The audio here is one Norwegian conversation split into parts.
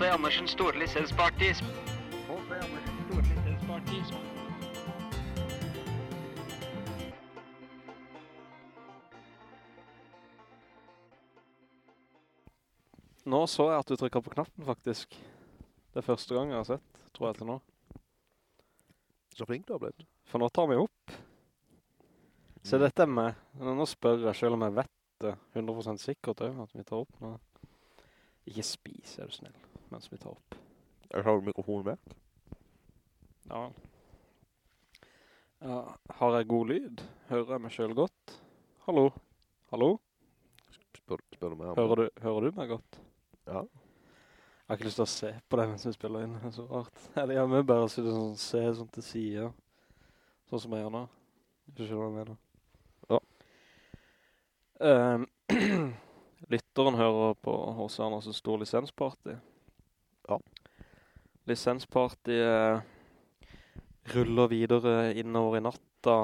H.C. Andersens store lisensparty H.C. Andersens store lisensparty Nå så jeg at du trykket på knappen, faktisk. Det er første gang jeg har sett, tror jeg til nå. Så flink du har blitt. For nå tar vi opp. Se, Mm. dette er meg. Nå spør jeg, selv om jeg vet det 100% sikkert at vi tar opp nå. Ikke spis, er du snill, mens vi tar opp. Jeg har mikrofonen med. Ja. ja. Har jeg god lyd? Hører jeg meg selv godt? Hallo? Hallo? Spør, spør du meg om Hører du, hører du meg godt? Ja. Jeg har ikke lyst til å se på deg mens vi spiller inn, det er så rart. Eller jeg må bare sitte sånn, se sånn til siden. Sånn som jeg gjør nå. Hvis du skjønner hva jeg mener. Ja. Um, lytteren hører på H.C. Andersen stor lisensparty. Ja. Lisensparty eh, ruller videre innover i natta.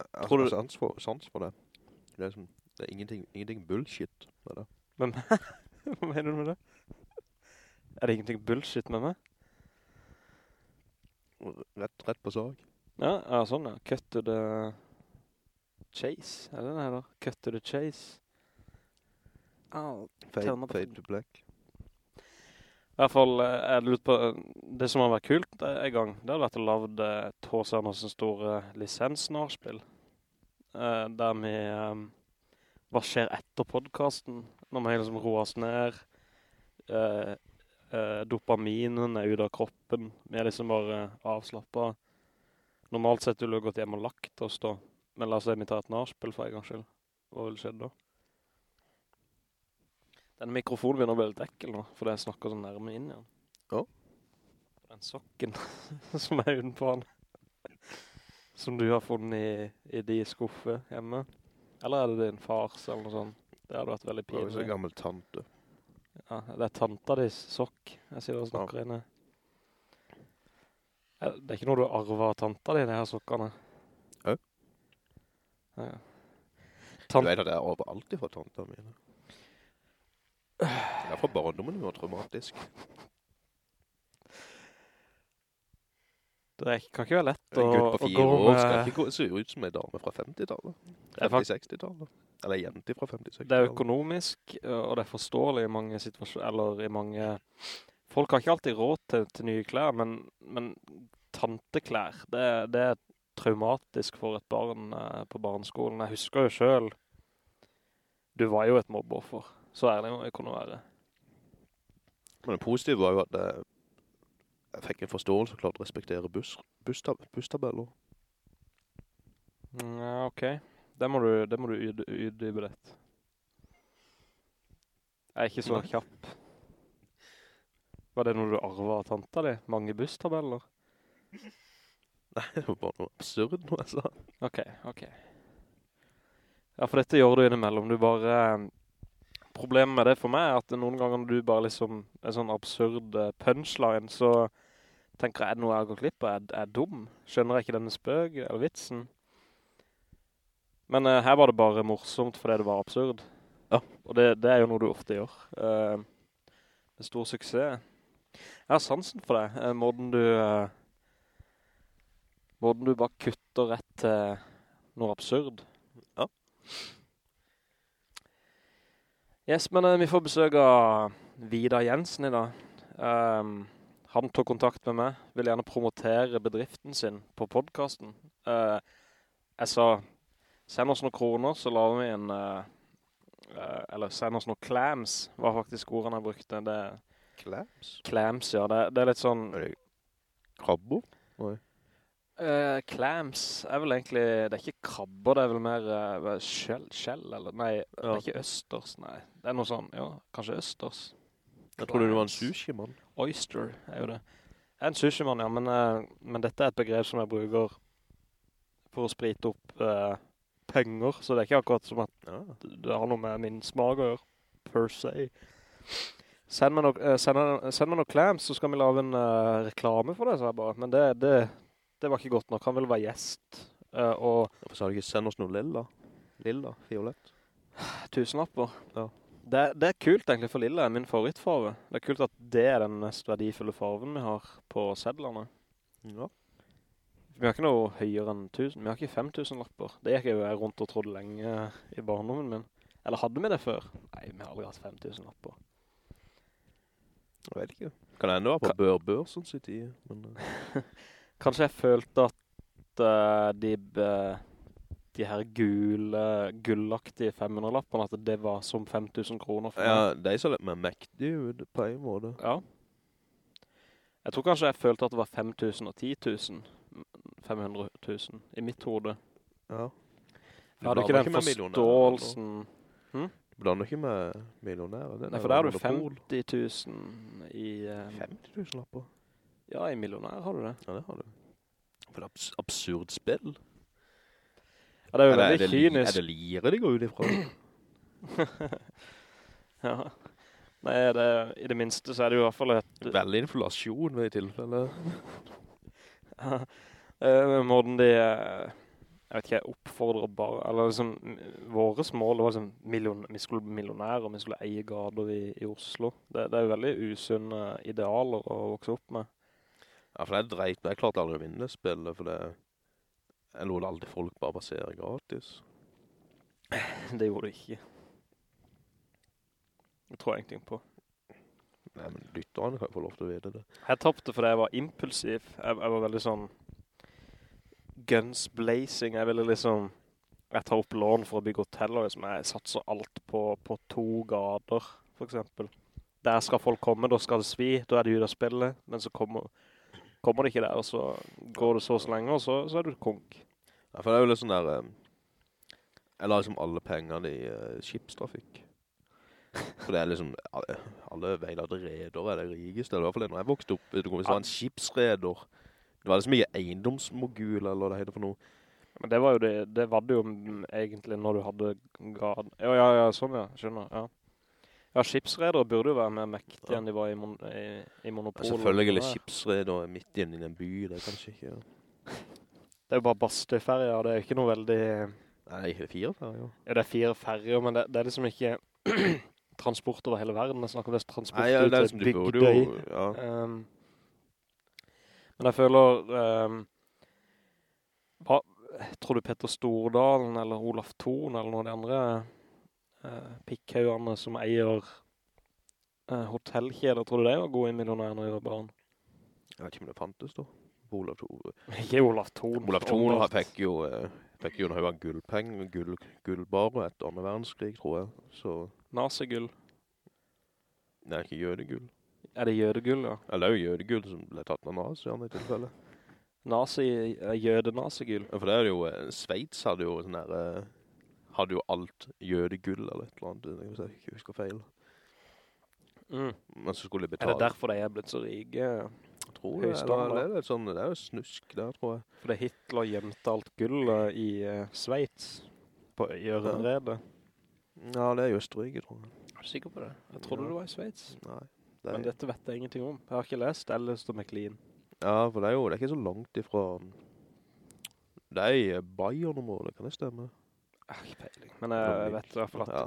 Jeg Tror har du- sans for, sans for det. Det er, som, det er ingenting, ingenting bullshit med det. Men, hva mener du med det? Er det ingenting bullshit med meg? Rett, rett på sak. Ja, ja, sånn ja. Cut to the chase, er det den her da? Cut to the chase. Oh, Fade, fade to black. I hvert fall, er jeg lurer på, det som har vært kult eh, en gang, det hadde vært å lave et H.C. Andersen store lisensnarspill. Eh, der vi, eh, hva skjer etter podcasten? Når vi liksom roer oss ned, eh, eh, dopaminen er ute av kroppen, vi er liksom bare avslappet. Normalt sett ville vi gått hjem og lagt oss da, men la oss si vi tar et narspill for en gang skyld. Hva vil skje da? Denne mikrofonen begynner å bli litt ekkel nå, for jeg snakker så nærme inn igjen. Ja. Den sokken som er utenpå den. Som du har funnet i, i de skuffe hjemme. Eller er det din fars eller noe sånt? Det hadde vært veldig pinlig. Det er jo så gammel tante. Ja, det er tanta dis sokk. Jeg sier det og snakker inne. Er- Det er ikke noe du arver av tanta di, de her sokkene. Ja. Ja, ja. Du vet at jeg arver alltid fra tanta mine. Det er fra barndommen var traumatisk. det kan ikke være lett å, gå med En gutt på fire år skal ikke gå, se ut som en dame fra 50-tallet. Det er fakt- 50-60-tallet. Eller en jente fra 50-60-tallet. Det er økonomisk, og det er forståelig i mange situasjoner, eller i mange... Folk har ikke alltid råd til, til nye klær, men, men tanteklær, det, det er traumatisk for et barn eh, på barneskolen. Jeg husker jo selv, du var jo et mobbeoffer, så ærlig må jeg kunne være. Men det positive var jo at jeg, jeg fikk en forståelse og klarte å respektere buss, busstab, busstabeller. Mm, Ja, ok. Det må du, det må du utdype litt. Jeg er ikke så kjapp. Var det noe du arvet av tanta di? Mange busstabeller? Nei, det var bare noe absurd noe jeg sa. Ok, ok. Ja, for dette gjør du innimellom. Du bare... eh, Problemet med det for meg er at noen ganger når du bare liksom en sånn absurd eh, punchline, så tenker jeg, er det noe jeg har gått glipp av? Er, jeg dum? Skjønner jeg ikke denne spøk eller vitsen? Men uh, her var det bare morsomt fordi det var absurd. Ja. Og det, det er jo noe du ofte gjør. Uh, det er stor suksess. Jeg har sansen for det. Uh, måten du... eh, Måten du bare kutter rett til noe absurd. Ja. Yes, men eh, vi får besøk av Vidar Jensen i dag. Um, han tok kontakt med meg, vil gjerne promotere bedriften sin på podcasten. Uh, jeg sa, send oss noen kroner, så laver vi en... Uh, uh, eller send oss noen clams, var faktisk ordene jeg brukte. Det Clams? clams, ja. Det, det er litt sånn... Er det krabber? Nei. Eh, clams er vel egentlig, det er ikke krabber, det er vel mer uh, skjell, skjell, eller, nei, det er ikke østers, nei. Det er noe sånn, ja, kanskje østers. Jeg trodde du var en sushi-mann. Oyster er jo det. Jeg er en sushimann, ja, men, uh, men dette er et begrep som jeg bruker for å sprite opp penger, så det er ikke akkurat som at Ja. det har noe med min smak å gjøre, per se. Send meg noen send clams, så skal vi lave en reklame for det, sa jeg bare. Men det, det, det var ikke godt nok. Han ville være gjest. Uh, og Hvorfor sa du ikke send oss noe lilla? Lilla, fiolett. tusenlapper. Ja. Det, det er kult egentlig, for lilla er min favorittfarve. Det er kult at det er den mest verdifulle farven vi har på sedlerne. Ja. Vi har ikke noe høyere enn 1000. Vi har ikke 5000 lapper. Det gikk jeg rundt og trodde lenge i barndommen min. Eller hadde vi det før? Nei, vi har aldri hatt 5000 lapper. Jeg vet ikke. Kan det enda være på bør børsen sin tid, men... Kanskje jeg følte at uh, de, uh, de her gule, gullaktige 500-lappene, at det var som 5000 kroner for meg. Ja, de så litt mer mektig ut på en måte. Ja. Jeg tror kanskje jeg følte at det var 5000 og 10 000. 500 000 i mitt hode. Ja. Jeg hadde ikke den forståelsen. Du blander ikke med millionærer. Nei, for der har du monopol. 50 000 i... Um, 50 000 lapper? Ja, i millionær har du det. Ja, det har du. For det er abs absurd spill. Ja, det er jo Eller veldig det kynisk. Er det lire de går ut ifra? ja. Nei, det, i det minste så er det jo i hvert fall et... Veldig inflasjon ved i tilfelle. Eh, måten de, jeg vet ikke, oppfordrer bare, eller liksom, våres mål var liksom, million, vi skulle bli millionærer, vi skulle eie gader i, i Oslo. Det, det er jo veldig usunne idealer å vokse opp med. Ja, for det er dreit. Men jeg klarte aldri å vinne det spillet, for det... Jeg lot aldri folk bare passere gratis. Det gjorde du ikke. Det tror jeg ingenting på. Nei, men lytterne kan jo få lov til å vite det. Jeg tappte fordi jeg var impulsiv. Jeg, jeg var veldig sånn guns blazing. Jeg ville liksom jeg tar opp lån for å bygge hoteller. Liksom. Jeg satser alt på, på to gader, for eksempel. Der skal folk komme, da skal det svi, da er det ut av spillet. Men så kommer, kommer det ikke der, og så går det så så lenge, og så, så er du konk. Ja, for det er jo litt sånn der... eh, Jeg la liksom alle pengene i uh, skipstrafikk. For det er liksom... Alle, veilade reder er det rikeste. Eller i hvert fall det når jeg vokste opp. det var en skipsreder... Det var liksom ikke eiendomsmogul, eller det heter for noe. Men det var jo det, det var det jo egentlig når du hadde gaden, Ja, ja, ja, sånn ja, skjønner, ja. Ja, skipsredere burde jo være mer mektige enn de var i, mon i, i monopol. Ja, selvfølgelig skipsreder midt igjen i en by, det er kanskje ikke... Det er jo bare Bastøyferja, det er jo ikke noe veldig... Nei, det er fire ferger. ja. Ja, det er fire ferger, men det, det er liksom ikke transport over hele verden. Jeg snakker mest transport Nei, ja, ut det er til du burde Bygdøy. Ja. Um, men jeg føler... Um, hva, tror du Petter Stordalen eller Olaf Thorn eller noen av de andre uh, pikkhaugene som eier uh, hotellkjeder, tror du det var gode i de var barn? Jeg vet ikke om det fantes da. Olav Thorn... Ikke Olav Thon. Olav Thorn fikk jo, eh, fikk jo en gullpeng, gull, og etter andre verdenskrig, tror jeg. Så, Nasegull. er ikke jødegull. Er det jødegull, ja? Eller det er jo jødegull som ble tatt av nazierne i tilfelle. Nazi, jødenasegull. Ja, for det er jo, eh, Sveits hadde jo sånn eh, hadde jo alt jødegull eller et eller annet, hvis jeg ikke husker feil. Mm. Men så skulle de betale. Er det derfor de er blitt så rike? tror jeg, høystand, eller, det, er sånn, det er jo snusk der, tror jeg. Fordi Hitler gjemte alt gullet i uh, Sveits på Øyerenredet. Ja, det er i Østerrike, tror jeg. Er du sikker på det? Jeg trodde Ja. det var i Sveits. Nei. Det Men dette vet jeg ingenting om. Jeg har ikke lest Ellis og McLean. ja, for det er jo det er ikke så langt ifra... Det er i eh, Bayern-området, kan det stemme? Ikke peiling. Men jeg, Blomvik. vet i hvert fall at Ja.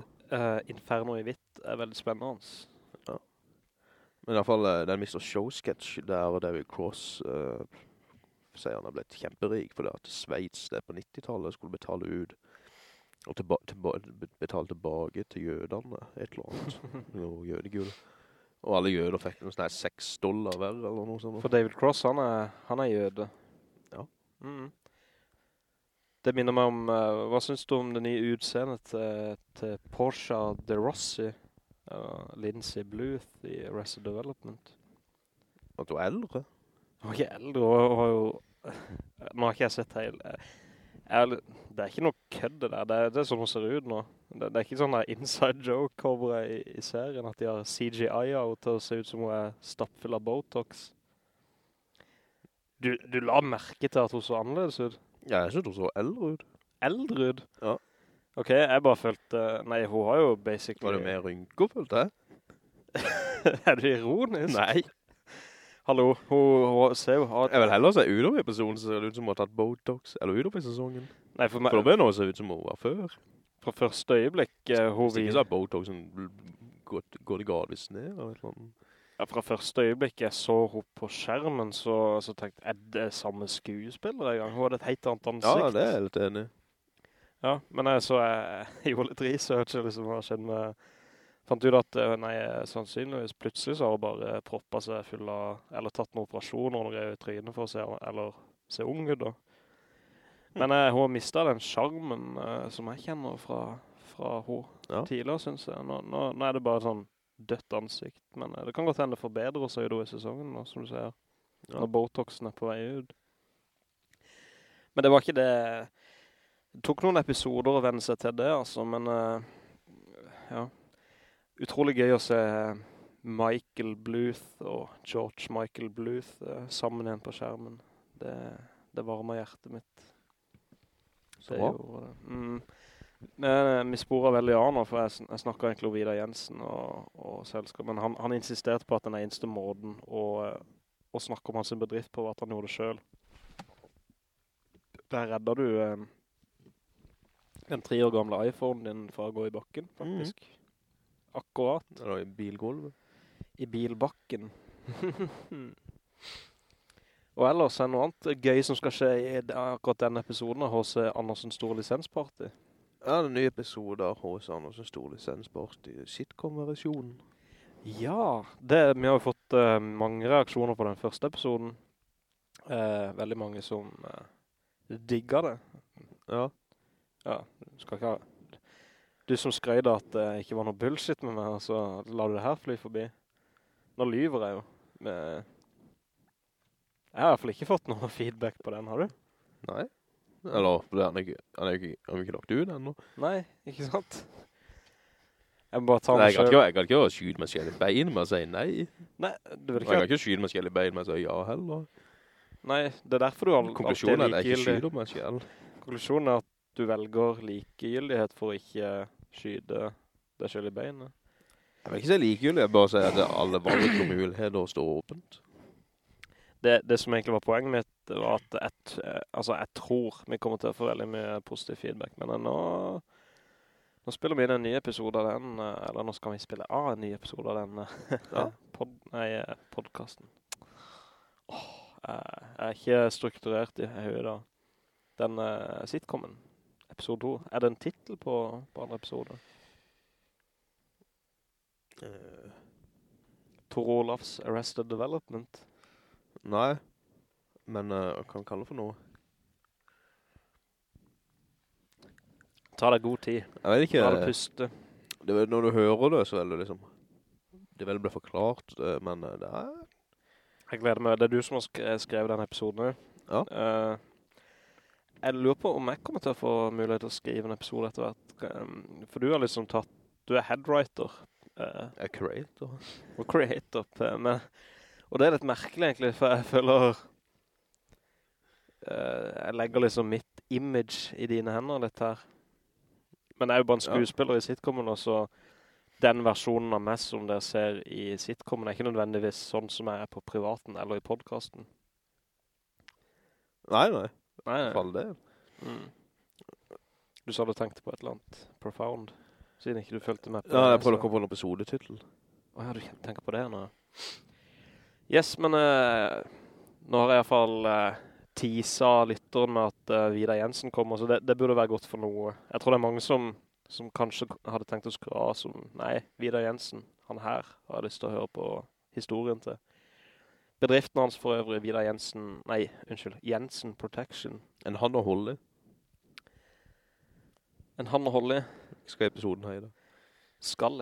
uh, Inferno i hvitt er veldig spennende. Men i hvert fall, uh, den Mr. Show-sketch der David Cross uh, sier han har blitt kjemperik fordi at Sveits det på 90-tallet skulle betale ut og tilba tilba betale tilbake til jødene et eller annet. noe jødegul. Og alle jøder fikk noe sånn 6 dollar hver eller noe sånt. For David Cross, han er, han er jøde. Ja. Mm. Det minner meg om, uh, hva synes du om det nye utseendet til, til Porsche de Rossi? Uh, Lindsay Bluth i Arrested Development. At du er eldre? Hun er ikke eldre, hun har jo... Nå har ikke jeg sett hele... Jeg, det er ikke noe kødd det der, det det er sånn hun ser ut nå. Det, det er ikke sånn der inside joke over i, i serien, at de har CGI-a til å se ut som hun er stappfull av Botox. Du, du la merke til at hun så annerledes ut. Ja, jeg synes hun så eldre ut. Eldre ut. Ja. Ok, jeg bare følte... Nei, hun har jo basically... Var det mer rynker, følte jeg? er du ironisk? Nei. Hallo, hun, hun ser jo... hardt. Jeg vil heller se utover i episoden som ser ut som hun har tatt Botox, eller utover i sesongen. Nei, for, meg, For da blir det noe se ut som hun var før. fra første øyeblikk, eh, hun Hvis ikke så har Botoxen gått, gått gradvis ned, eller noe annet. Ja, fra første øyeblikk jeg så henne på skjermen, så, så tenkte jeg, er det samme skuespiller en gang? Hun hadde et helt annet ansikt. Ja, det er jeg litt enig. Ja, men jeg, så jeg, jeg gjorde litt research, liksom, hva skjedde med... Fant ut at, eh, nei, sannsynligvis plutselig så har hun bare proppet seg full av, eller tatt noen operasjoner og noe i trynet for å se, eller se ung ut da. Men eh, hun har mistet den skjermen eh, som jeg kjenner fra, fra hun Ja. tidligere, synes jeg. Nå, nå, nå er det bare sånn dødt ansikt, men eh, det kan godt hende det forbedrer seg utover i sesongen, nå, som du sier. Ja. Når Botoxen er på vei ut. Men det var ikke det... Det tok noen episoder å vende seg til det, altså, men eh, ja. Utrolig gøy å se Michael Bluth og George Michael Bluth eh, sammen igjen på skjermen. Det, det varmer hjertet mitt. Så bra. Mm. Eh, vi sporer veldig av nå, for jeg, jeg snakket egentlig om Vidar Jensen og, og selskap, men han, han insisterte på at den eneste måten å, eh, å snakke om hans bedrift på var at han gjorde det selv. Der redder du eh, den tre år gamle iPhone din fra å gå i bakken, faktisk. Akkurat. Eller i bilgulvet. I bilbakken. og ellers er det noe annet gøy som skal skje i akkurat denne episoden hos Andersen Andersens store lisensparty. Ja, det er en ny episode av H.S. Andersen Storlisens lisensbart i sitcom-versjonen. Ja, det, vi har jo fått uh, mange reaksjoner på den første episoden. Uh, veldig mange som uh, digger det. Ja. Ja, du skal ikke ha... Du som skrøyde at det ikke var noe bullshit med meg, så la du det her fly forbi. Nå lyver jeg jo. Med... jeg har i hvert fall ikke fått noe feedback på den, har du? Nei. Eller, det er han ikke, han er ikke, han er ikke lagt ut ennå. Nei, ikke sant? Jeg bare ta Nei, meg selv. jeg kan ikke skyde meg selv i bein med å si nei. Nei, du vet ikke. Jeg kan ikke skyde meg selv i bein med å si ja heller. Nei, det er derfor du al- alltid Konklusjonen er at jeg ikke skyder meg selv. Konklusjonen er at du velger likegyldighet for å ikke skyde deg selv i beinet. Jeg vil ikke si likegyldig, jeg bare sier at alle valg og muligheter står åpent. Det, det som egentlig var poenget mitt, var at eh, altså jeg tror vi kommer til å få veldig mye positiv feedback, men nå, nå spiller vi inn en ny episode av den, eh, eller nå skal vi spille av en ny episode av den eh, Ja. pod, nei, eh, podcasten. Åh, jeg er ikke strukturert i høyda da. Den uh, sitcomen, episode 2, er det en titel på, på andre episode? Uh. Tor Olafs Arrested Development. Nei, men uh, jeg kan kalle det for noe. Ta deg god tid. Jeg vet ikke, Ta deg puste. det, når du hører det, så er det liksom, det vel ble forklart, eh, men eh, det er, Jeg gleder meg. Det er du som har sk- skrevet denne episoden. Ja. Uh, jeg lurer på om jeg kommer til å få mulighet til å skrive en episode etter hvert. Um, for du har liksom tatt, du er headwriter Jeg er creator. og creator. Men, og det er litt merkelig egentlig, for jeg føler uh, jeg legger liksom mitt image i dine hender litt her. Men jeg er jo bare en Ja. skuespiller i sitcomen, og så den versjonen av meg som dere ser i sitcomen er ikke nødvendigvis sånn som jeg er på privaten eller i podcasten. Nei, nei, Nei, nei. det. Mm. Du sa du tenkte på et eller annet profound, siden ikke du følte med på Ja, jeg prøvde å komme på en episodetitel. Åja, du tenker på det nå. Yes, men uh, nå har jeg i hvert fall uh, teasa lytteren med at uh, Vidar Jensen kommer, så det, det burde være godt for noe. Jeg tror det er mange som, som kanskje hadde tenkt å skra som, nei, Vidar Jensen, han her har jeg lyst til å høre på historien til. Bedriften hans for øvrig, Vidar Jensen, nei, unnskyld, Jensen Protection. En han å holde En han å holde skal episoden i skal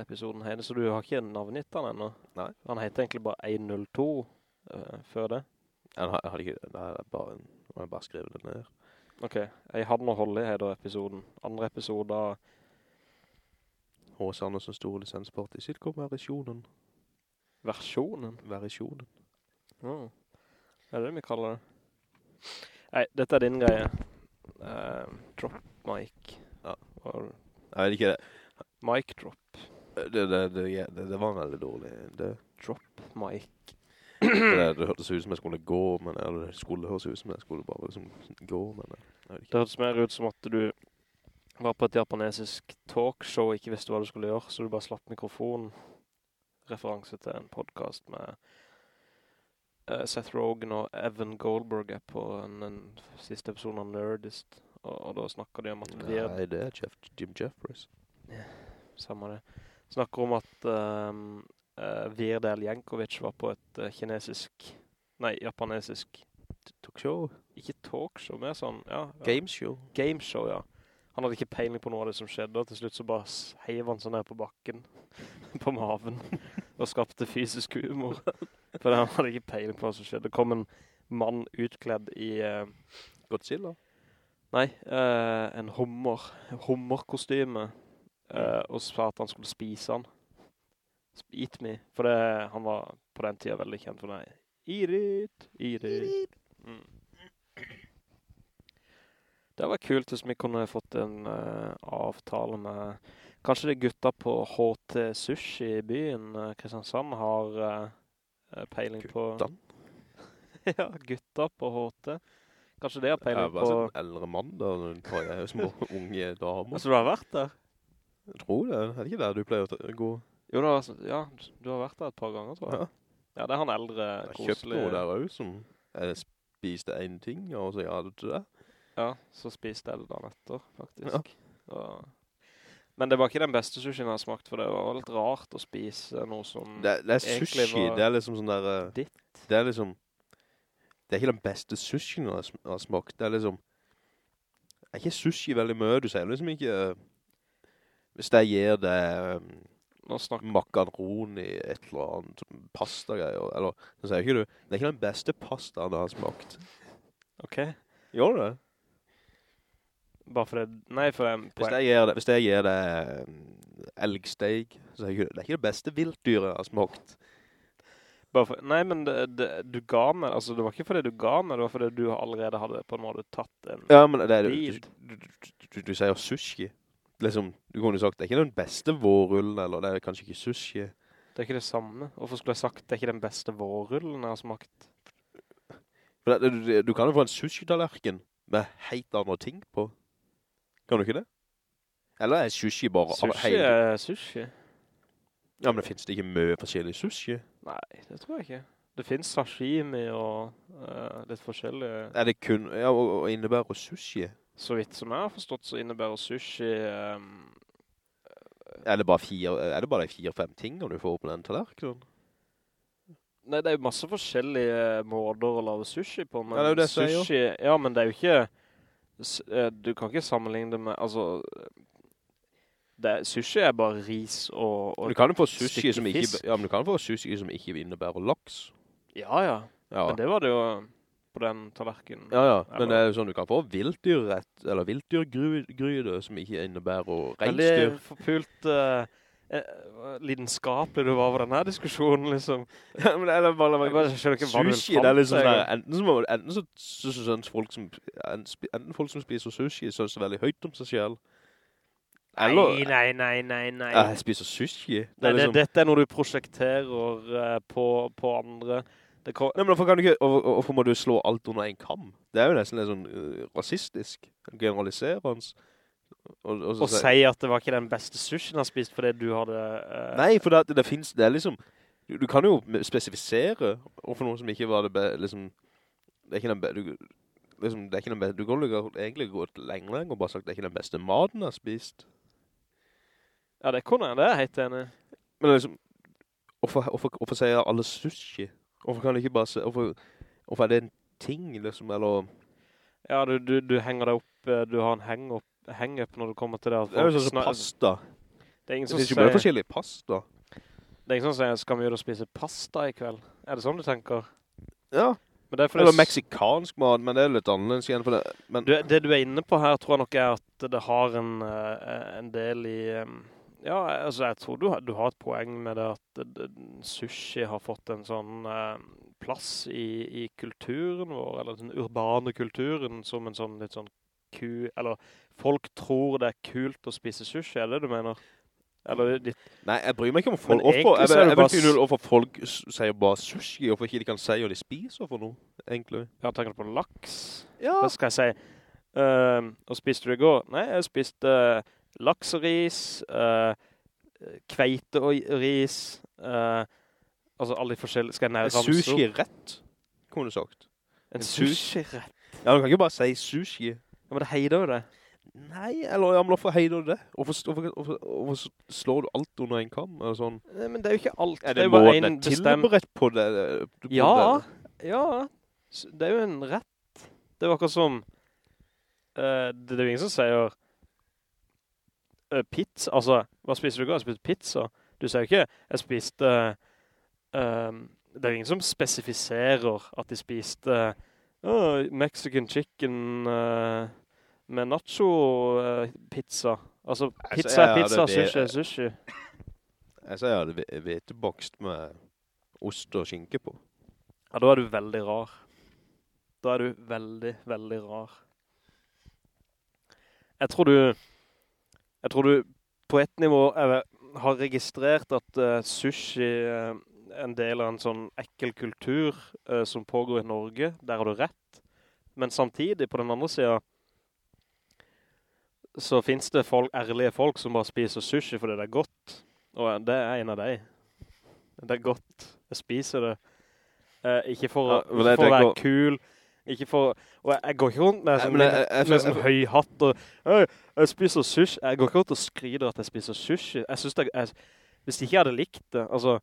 episoden heter, så du har ikke navnet han ennå? Nei. Han heter egentlig bare 102 uh, før det. Jeg har- jeg ikke, nei, det er bare en har bare skrevet det ned. Ok, jeg hadde noe hold i heter episoden. Andre episode av H.C. Andersen store i Sitcom-versjonen. versjonen. Versjonen. Oh. Er det det vi kaller det? Nei, dette er din greie. Uh, drop mic. Ja. Jeg vet ikke det. Mic drop. Det, det, det, det, det var veldig dårlig. Det, Mic. det, hørtes ut som jeg skulle gå, men eller skulle høres ut som jeg skulle bare liksom gå, men jeg Det hørtes mer ut som at du var på et japanesisk talkshow og ikke visste hva du skulle gjøre, så du bare slapp mikrofonen. Referanse til en podcast med uh, Seth Rogen og Evan Goldberg er på den, en siste episode av Nerdist. Og, og da snakker de om at Nei, det er Jeff, Jim Jeffries. Samme det. Snakker om at um, uh, Virdel Jankovic var på et uh, kinesisk, nei, japanesisk, Talkshow. ikke talkshow, mer sånn, ja. ja. Gameshow. gameshow, ja. Han hadde ikke peiling på noe av det som skjedde, og til slutt så bare heiv han seg ned på bakken, på maven, og skapte fysisk humor. For han hadde ikke peiling på hva som skjedde. Det kom en mann utkledd i, Uh, Godzilla. nei, uh, en hummer, hummerkostyme, eh, og sa at han skulle spise han. Eat me, for det, han var på den tiden veldig kjent for det. Eat it, eat it. Mm. Det var kult hvis vi kunne fått en uh, avtale med kanskje det gutta på HT Sushi i byen. eh, Kristiansand har uh, peiling peiling på... Ja, gutta på HT. Kanskje det har Jeg peiling har bare på... sett en eldre mann da, når jeg eh, små unge damer. Altså, du har vært der? Jeg tror det. Er det ikke der du pleier å gå? Jo, da, altså, ja, du har vært der et par ganger, tror jeg. Ja. Ja, det er han eldre, Jeg har kjøpt koselige... noe der også som jeg spiste en ting, og så ja, det til det. Ja, så spiste jeg det dagen etter, faktisk. Og... Men det var ikke den beste sushien jeg har smakt, for det var litt rart å spise noe som... Det, det er sushi, det er liksom sånn der... eh, Ditt. Det er liksom... Det er ikke den beste sushien jeg har smakt. Det er liksom... Er ikke sushi veldig mye, du sier liksom ikke... Hvis jeg gir det um, makaroni, et eller annet pasta-greier, eller... Så sier ikke du, det er ikke den beste pastaen jeg har smakt. Ok. Gjør du det? Bare for det... Nei, for det... Hvis jeg gir det, hvis jeg gir det eh, elgsteak, så ikke du, det er ikke det beste viltdyret jeg har smakt. For, nei, men det, det, du ga meg... Altså, det var ikke fordi du ga meg, det var fordi du allerede hadde på en måte tatt en... Ja, men det er, du, du, du, du sier sushi. Liksom, du kunne sagt, det er ikke den beste vårrullen, eller det er kanskje ikke sushi. Det er ikke det samme. Hvorfor skulle jeg sagt det er ikke den beste vårrullen jeg har smakt? Det, du, du kan jo få en sushi-tallerken med helt andre ting på. Kan du ikke det? Eller er sushi bare... Sushi er sushi. Ja, men det finnes det ikke mye forskjellig sushi? Nei, det tror jeg ikke. Det finnes sashimi og uh, litt forskjellige... Er det kun... Ja, og, og innebærer sushi? Så vidt som jeg har forstått, så innebærer sushi... Um, Er det bare fire... Er det bare fire-fem tingene du får på den tallerkenen? Nei, det er jo masse forskjellige måter å lave sushi på, men Ja, det det sushi... Ja, men det er jo ikke... eh, Du kan ikke sammenligne det med... Altså... Det, sushi er bare ris og... og Du kan få sushi som ikke... Ja, men du kan få sushi som ikke innebærer laks. Ja, ja. Ja. Men det var det jo på den tallerkenen. Ja, ja, men Eller- det er jo sånn, du kan få viltdyrrett, eller viltdyrgryde, som ikke innebærer Veldig er forpult... Uh, lidenskapelig du var over denne diskusjonen, liksom. Ja, men det er bare, Jeg bare skjønner ikke hva du sushi, det er liksom sånn her, enten så, enten så, så, så, synes folk som, en- enten folk som spiser sushi, synes veldig høyt om seg selv. Eller, Nei, nei, nei, nei, nei. jeg spiser sushi. Det Nei, er det, liksom, dette er noe du prosjekterer uh, på, på andre. Det kom, Nei, men hvorfor kan du ikke, og- og- hvorfor må du slå alt under en kam? Det er jo nesten litt sånn uh, rasistisk, generaliserende. Og, og og si at det var ikke den beste sushien han spist fordi du hadde... Uh, Nei, for det, det finnes, det er liksom, du, du kan jo spesifisere overfor noen som ikke var det be, liksom, det er ikke den beste... du, liksom, det er ikke den beste, du kan egentlig gå lenger lenger og bare sagt, det er ikke den beste maten jeg har spist. Ja, det kunne jeg, det er jeg helt enig. Men liksom, hvorfor, hvorfor, hvorfor sier alle sushi? Hvorfor kan du ikke bare se, hvorfor, hvorfor er det en ting, liksom, eller... Ja, du, du, du henger deg opp, eh, du har en hang-up hang-up når du kommer til det. Det er jo sånn som pasta. Det er ingen Det sier... finnes jo ikke bare forskjellige pasta. det er ingen som sier, skal vi gjøre å spise pasta i kveld? Er det sånn du tenker? Ja. Men det er Eller meksikansk mat, men det er litt annerledes igjen for det. Men, Du, det du er inne på her, tror jeg nok er at det har en, eh, en del i... eh, Ja, altså jeg tror du, har- du har et poeng med det at det- sushi har fått en sånn eh, plass i, i kulturen vår, eller den urbane kulturen, som en sånn litt sånn ku... Eller folk tror det er kult å spise sushi, er det du mener? Eller litt... nei, jeg bryr meg ikke om folk. Hvorfor, jeg, jeg, jeg vet ikke hvorfor folk sier bare sushi, hvorfor ikke de kan si hva de spiser for noe, egentlig. Ja, tenker du på laks? Ja. Hva skal jeg si? Uh, og spiste du i går? Nei, jeg spiste uh, lakseris, uh, kveite og ris, uh, altså alle de forskjellige, skal jeg nære ramse En sushi rett, kunne du sagt. En en sushi- sushi-rett? Ja, du kan ikke bare si sushi. Ja, men det heider jo det. Nei, eller ja, men hvorfor heider du det? Hvorfor, hvorfor, hvorfor, slår du alt under en kam? Eller sånn? Nei, men det er jo ikke alt. Er det det, er bare en det bestemt... tilberedt på det? det- på Ja, det? ja. Det er jo en rett. Det er jo akkurat som... eh, det er jo ingen som sier... eh, pizza, altså, hva spiser du ikke? Jeg spiste pizza. Du sier ikke, jeg spiste... Uh, det er jo ingen som spesifiserer at de spiste uh, Mexican chicken uh, med nacho-pizza. altså, Altså, pizza er pizza, sushi er sushi. Jeg sier jeg hadde ve- med ost og skinke på. Ja, da er du veldig rar. Da er du veldig, veldig rar. Jeg tror du, jeg tror du på et nivå eh, har registrert at uh, sushi eh, er en del av en sånn ekkel kultur uh, som pågår i Norge. Der har du rett. Men samtidig, på den andre siden, så finnes det folk, ærlige folk som bare spiser sushi fordi det er godt. Og det er en av deg. Det er godt. Jeg spiser det. Eh, ikke for, Ja, jeg for å være kul. kul. Ikke for... Og jeg, jeg går ikke rundt med Nei, sånn, men jeg- jeg- jeg- med sånn høy hatt og jeg spiser sushi. Jeg går ikke rundt og skrider at jeg spiser sushi. Jeg synes det, jeg, hvis ikke jeg hadde likt det, altså,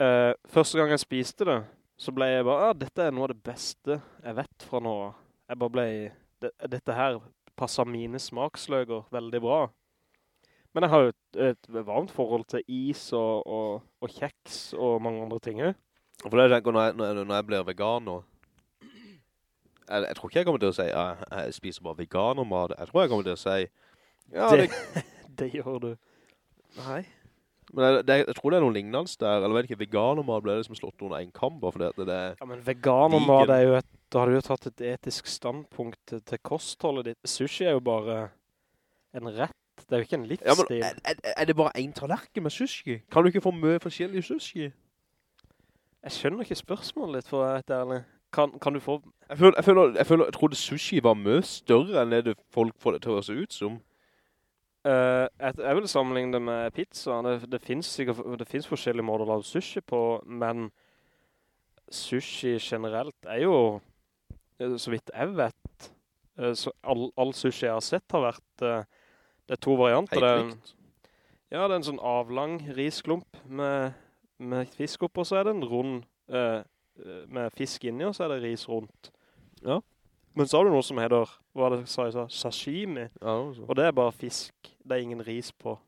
Uh, første gang jeg spiste det, så ble jeg bare, ah, dette er noe av det beste jeg vet fra nå. Jeg bare ble, det, dette her passer mine smaksløger veldig bra. Men jeg har jo et, et varmt forhold til is og, og, og kjeks og mange andre ting. For det er det, når jeg, når jeg, når jeg blir veganer, jeg, jeg tror ikke jeg kommer til å si jeg, jeg spiser bare veganermat. Jeg tror jeg kommer til å si ja, det, Det, det gjør du. Nei. Men jeg, det, jeg tror det er noe lignende der. Eller vet ikke, veganermat ble liksom slått under en kamp, bare fordi at det er... Ja, men veganermat Vegan. er jo et, da har du jo tatt et etisk standpunkt til, til kostholdet ditt. Sushi er jo bare en rett. Det er jo ikke en Ja, men livsstil. er, er, er det bare en tallerken med sushi? Kan du ikke få mye forskjellig sushi? Jeg skjønner ikke spørsmålet litt, for å være helt ærlig. Kan, kan du få... Jeg føler, jeg, føler, jeg, føler, jeg trodde sushi var mye større enn det folk får det til å se ut som. Uh, jeg, jeg vil sammenligne det med pizza. Det, det finnes sikkert, det finnes forskjellige måter å lage sushi på, men sushi generelt er jo, eh, så vidt jeg vet, eh, så all, all sushi jeg har sett har vært, det er to varianter. Det er, Helt likt. Ja, det er en sånn avlang risklump med, med fisk opp, og så er det en rund eh, med fisk inni, og så er det ris rundt. Ja. Men så har du noe som heter, hva det sa jeg sa, sashimi, Ja, og det er bare fisk. Det er ingen ris på.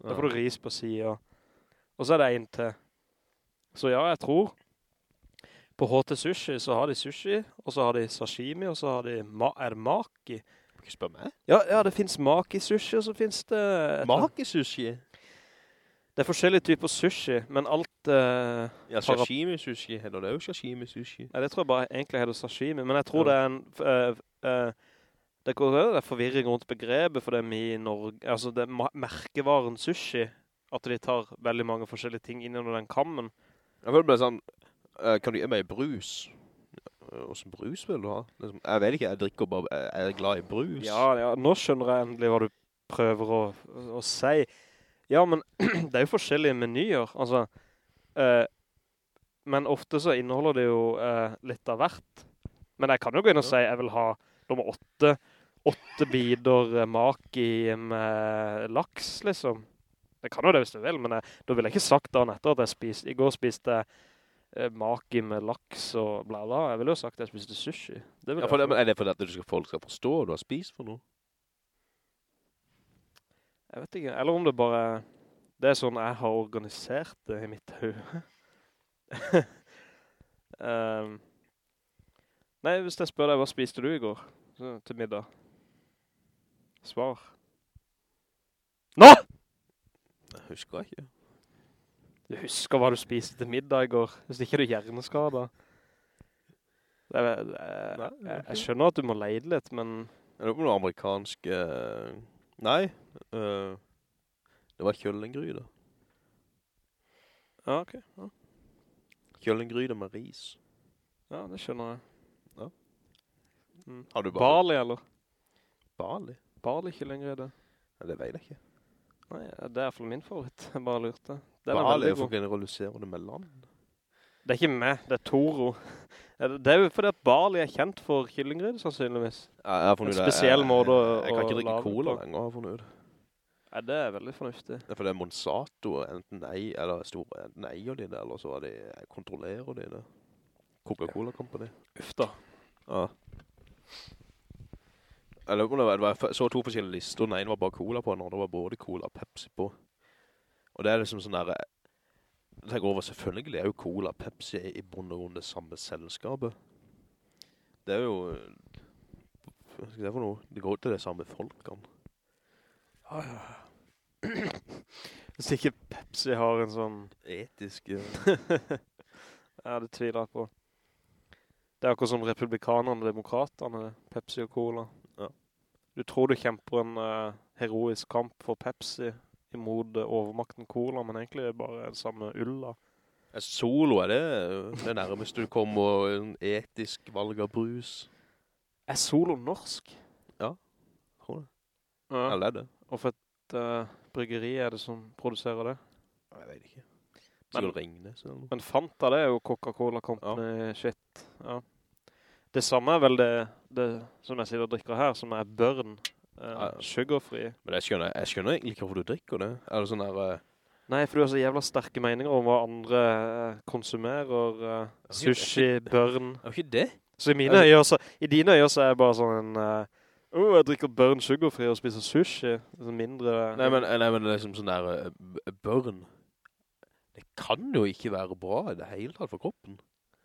Da får du ris på siden. Og så er det en til. Så ja, jeg tror på HT Sushi så har de sushi, og så har de sashimi, og så har de, ma er maki? Ikke spør meg. Ja, ja, det finnes maki sushi, og så finns det... Maki-sushi? Det er forskjellige typer sushi, men alt... Uh, Ja, sashimi-sushi heter det jo sashimi-sushi. Nei, det tror jeg bare egentlig heter sashimi, men jeg tror Ja. det er en... Uh, uh, det går det er forvirring rundt begrepet for dem i Norge. Altså, det er merkevaren sushi. At de tar veldig mange forskjellige ting inn under den kammen. Jeg føler bare sånn, eh, kan du gi meg brus? Hvordan brus vil du ha? Liksom, jeg vet ikke, jeg drikker bare, jeg er glad i brus. Ja, ja, nå skjønner jeg endelig hva du prøver å, å si. Ja, men det er jo forskjellige menyer, altså. eh, men ofte så inneholder det jo eh, litt av hvert. Men jeg kan jo gå inn og si si, jeg vil ha nummer åtte, åtte bider eh, maki med laks, liksom. Jeg kan jo det hvis du vil, men jeg, da vil jeg ikke sagt dagen etter at jeg spiste, i går spiste eh, maki med laks og bla bla. Jeg ville jo sagt at jeg spiste sushi. Det Ja, for det, men er det fordi at du skal, folk skal forstå hva du har spist for noe? Jeg vet ikke, eller om det bare Det er sånn jeg har organisert det i mitt hode. um, Nei, hvis jeg spør deg, hva spiste du i går så, til middag? Svar. Nå! Jeg husker ikke. Du husker hva du spiste til middag i går, hvis ikke du hjerneskader. Er, er, Nei, jeg, jeg skjønner at du må leide litt, men Er det på noe amerikansk... eh, Nei, Uh, det var kjøllengryde. ja, ok. Ja, Kjøllengryde med ris. ja det skjønner jeg. Ja. Mm. Har du bare... Bali, eller? Bali? Bali kjøllengryde. Ja, det vet jeg ikke. Nei, det er i hvert fall min favoritt. Jeg bare lurte. Den er for god. med land? Det er ikke meg, det er Toro. Det er jo fordi at Barley er kjent for kyllingrede, sannsynligvis. Ja, jeg En det. spesiell Jeg- måte å- Jeg kan ikke drikke cola lenger, lenger, har jeg funnet ut. Nei, det er veldig fornuftig. Det er fordi Monsanto enten ei, eller store, enten eier de det, eller så er de, kontrollerer de det. Coca-Cola Company. Uff da. Ja. Jeg løper det var, jeg så to forskjellige lister, den ene var bare cola på, den andre var både cola og Pepsi på. Og det er liksom sånn der, jeg tenker over, selvfølgelig er jo cola Pepsi i bunn og grunn det samme selskapet. Det er jo, hva skal jeg for noe, det går til det samme folkene. Ja, ja. Hvis ikke Pepsi har en sånn... Etisk, ja, det tviler jeg på. Det er akkurat som republikanerne og demokraterne, Pepsi og Cola. Ja. Du tror du kjemper en uh, heroisk kamp for Pepsi imot eh, overmakten Cola, men egentlig er det bare samme ulla. Solo, er det det nærmeste du kommer en etisk valg av brus? Er Solo norsk? Ja, Tror det. Ja. Eller er det? Og for et uh, bryggeri er det som produserer det? Jeg vet ikke. Men- noe. Men Fanta, det er jo Coca-Cola Company shit. Ja. Det samme er vel det, det som jeg sier og drikker her, som er børn. Uh, ja. Sugarfri. Men jeg skjønner, jeg skjønner egentlig ikke hvorfor du drikker det. Er det sånn der... Uh... Nei, for du har så jævla sterke meninger om hva andre eh, konsumerer. Uh, sushi, børn. Er ikke det? Så i mine øyne, så, i dine øyne så er jeg bare sånn en... Åh, Åh, jeg drikker børn sugarfri og spiser sushi. Sånn mindre... Nei, men, nei, men det er liksom sånn der eh, børn. Det kan jo ikke være bra i det hele tatt for kroppen.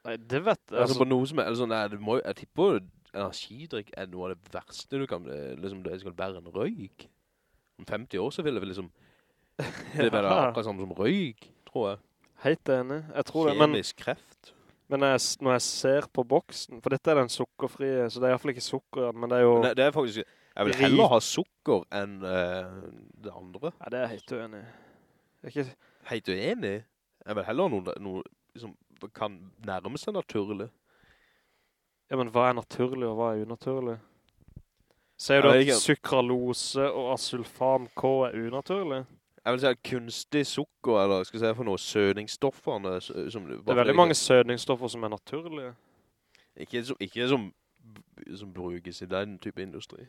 Nei, det vet jeg. Altså, Altså, på noe som er, eller sånn nei, det må, jeg tipper energidrikk er noe av det verste du kan, eh, liksom det skal være en røyk. Om 50 år så vil det vel liksom, det være akkurat samme som røyk, tror jeg. helt enig. Jeg tror det, men... Kjemisk kreft. Men når jeg, når jeg ser på boksen, for dette er den sukkerfrie, så det er i hvert fall ikke sukker, men det er jo... Men det, det er faktisk, jeg vil heller ha sukker enn uh, det andre. Ja, det er helt uenig. ikke... Helt uenig. Jeg vil heller ha noe, noe som kan nærme seg naturlig. Ja, men hva er naturlig, og hva er unaturlig? Ser du at sukralose og asulfam K er unaturlig? Jeg vil si at kunstig sukker, eller skal jeg si for noe, sødningsstofferne, som... Det er veldig mange sødningsstoffer som er naturlige. Ikke, som- ikke som, som brukes i den type industri.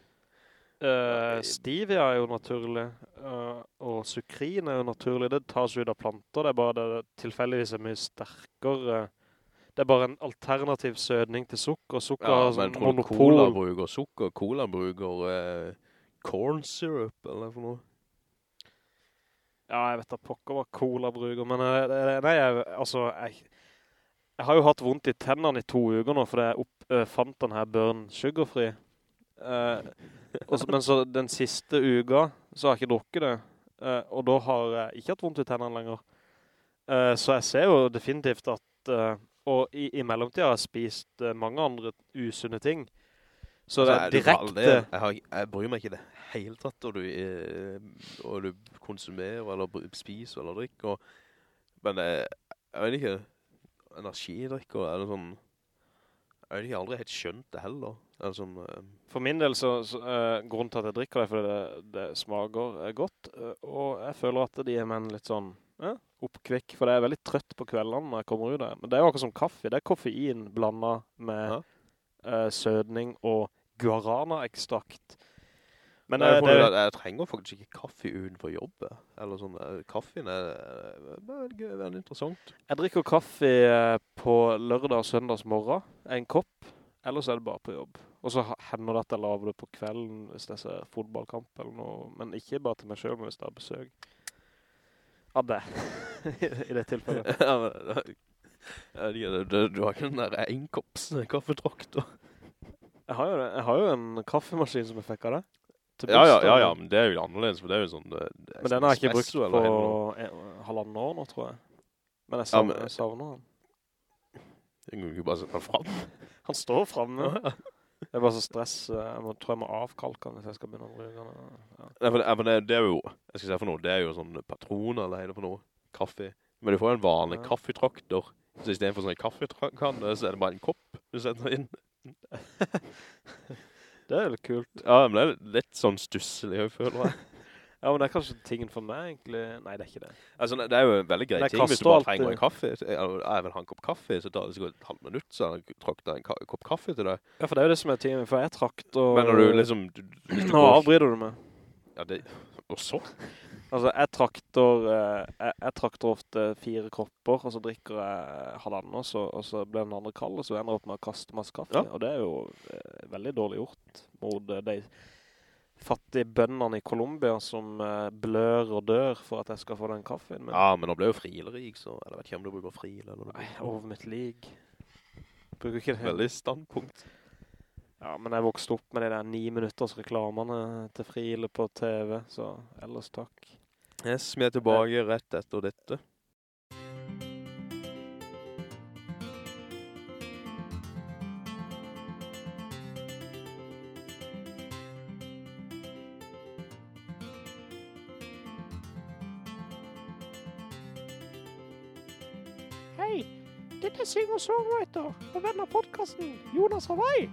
Uh, stevia er jo naturlig, uh, og sukrin er jo naturlig. Det tas ut av planter, det er bare det tilfeldigvis er mye sterkere. Det er bare en alternativ sødning til sukker. Sukker Ja, men sånn tror du. Cola bruker sukker? Cola bruker eh, corn syrup, eller for noe? Ja, jeg vet da pokker hva cola bruker, men eh, nei, jeg, altså, jeg, jeg har jo hatt vondt i tennene i to uker nå, fordi jeg opp, eh, fant den her Burn Sugarfri. Eh, også, men så den siste uka, så har jeg ikke drukket det, eh, og da har jeg ikke hatt vondt i tennene lenger. Eh, så jeg ser jo definitivt at, eh, og i, i mellomtiden har spist eh, mange andre usunne ting. Så det er Altså, direkte... Jeg, har, jeg bryr meg ikke det helt tatt, og du, eh, og du konsumerer, eller spiser, eller drikker. Men jeg, jeg vet ikke, energidrikker, eller sånn, jeg har aldri helt skjønt det heller. Det sånn, uh, For min del så, så uh, grunnen til at jeg drikker det, er fordi det, det smaker eh, godt, uh, og jeg føler at det gir meg en litt sånn ja, oppkvikk, for det er veldig trøtt på kveldene når jeg kommer ut der. Men det er jo akkurat som kaffe, det er koffein blandet med Ja. uh, sødning og guarana-ekstrakt. Men Nei, eh, det, jeg, jeg trenger faktisk ikke kaffe utenfor jobbet. Eller sånn, eh, kaffen er, er veldig, veldig interessant. jeg drikker kaffe på lørdag og søndags morgen, en kopp, ellers er det bare på jobb. Og så hender det at jeg laver det på kvelden hvis jeg ser fotballkamp eller noe, men ikke bare til meg selv, men hvis det er besøk. Det, i det tilfellet. Ja, men, Ja, de- du, du har ikke den der enkopps kaffetraktor. Jeg har jo, jeg har jo en kaffemaskin som jeg fikk av det. Ja, ja, ja, ja, men det er jo annerledes, for det er jo sånn... Det, det Men sånn den har jeg ikke brukt på halvannen år nå, tror jeg. Men jeg Ja, savner, men- jeg savner den. Jeg kan jo ikke bare sette den frem. Han står fremme. Ja. Det er bare så stress. Jeg må, tror jeg må avkalke den hvis jeg skal begynne å bruke den. Ja. Nei, for det, det, det er jo, jeg skal si for noe, det er jo sånn patroner eller er for noe, kaffe. Men du får jo en vanlig Ja. kaffetraktor. Så i stedet for sånn en kaffekanne, så er det bare en kopp du setter inn. Det er litt kult. Ja, men det er litt sånn stusselig, jeg føler jeg. Ja, men det er kanskje tingen for meg, egentlig. Nei, det er ikke det. Altså, det er jo en veldig grei ting hvis du bare alltid- trenger en kaffe. Jeg vil ha en kopp kaffe, så tar det sikkert et halvt minutt, så jeg trakter en ka kopp kaffe til deg. Ja, for det er jo det som er tingen. For jeg trakter traktor... Men når du liksom... Du, du Nå går- avbryter du meg. Ja, det... Og så? Altså, jeg trakter, eh, jeg, jeg trakter ofte fire kopper, og så drikker jeg halvannen, og så, og så blir den andre kald, og så ender jeg opp med å kaste masse kaffe. Ja. Og det er jo eh, veldig dårlig gjort mot eh, de fattige bøndene i Kolumbia som eh, blør og dør for at jeg skal få den kaffen. Men Ja, men nå ble jo frilerik, så... Jeg vet ikke om du bruker frile eller nei, over mitt lig. Bruker ikke det. Veldig standpunkt. Ja, men jeg vokste opp med de der ni minutters reklamene til frile på TV, så ellers takk. Yes, vi er tilbake rett etter dette. Er singer-songwriter og venn av podcasten Jonas Hawaii.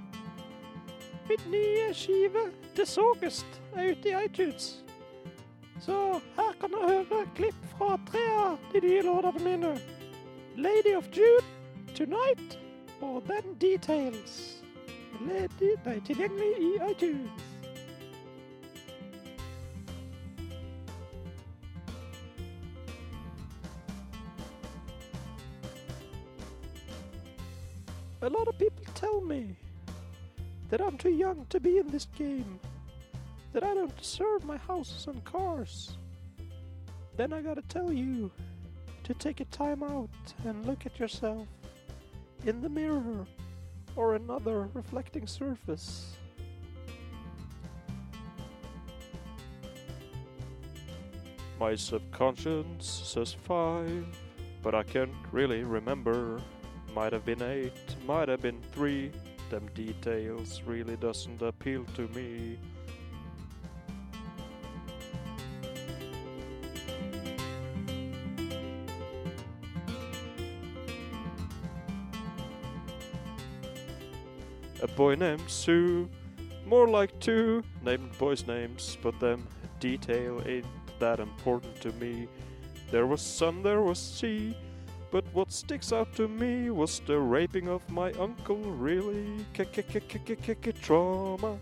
Mitt nye skive, The Sogest, er ute i iTunes. Så her kan dere høre klipp fra tre av de nye låtene mine. Lady of June, Tonight og Then Details. Lady, nei, tilgjengelig i iTunes. A lot of people tell me that I'm too young to be in this game, that I don't deserve my houses and cars. Then I gotta tell you to take a time out and look at yourself in the mirror or another reflecting surface. My subconscious says five, but I can't really remember. Might have been eight, might have been three. Them details really doesn't appeal to me. A boy named Sue, more like two named boys' names, but them detail ain't that important to me. There was sun, there was sea, but what sticks out to me was the raping of my uncle, really. Trauma.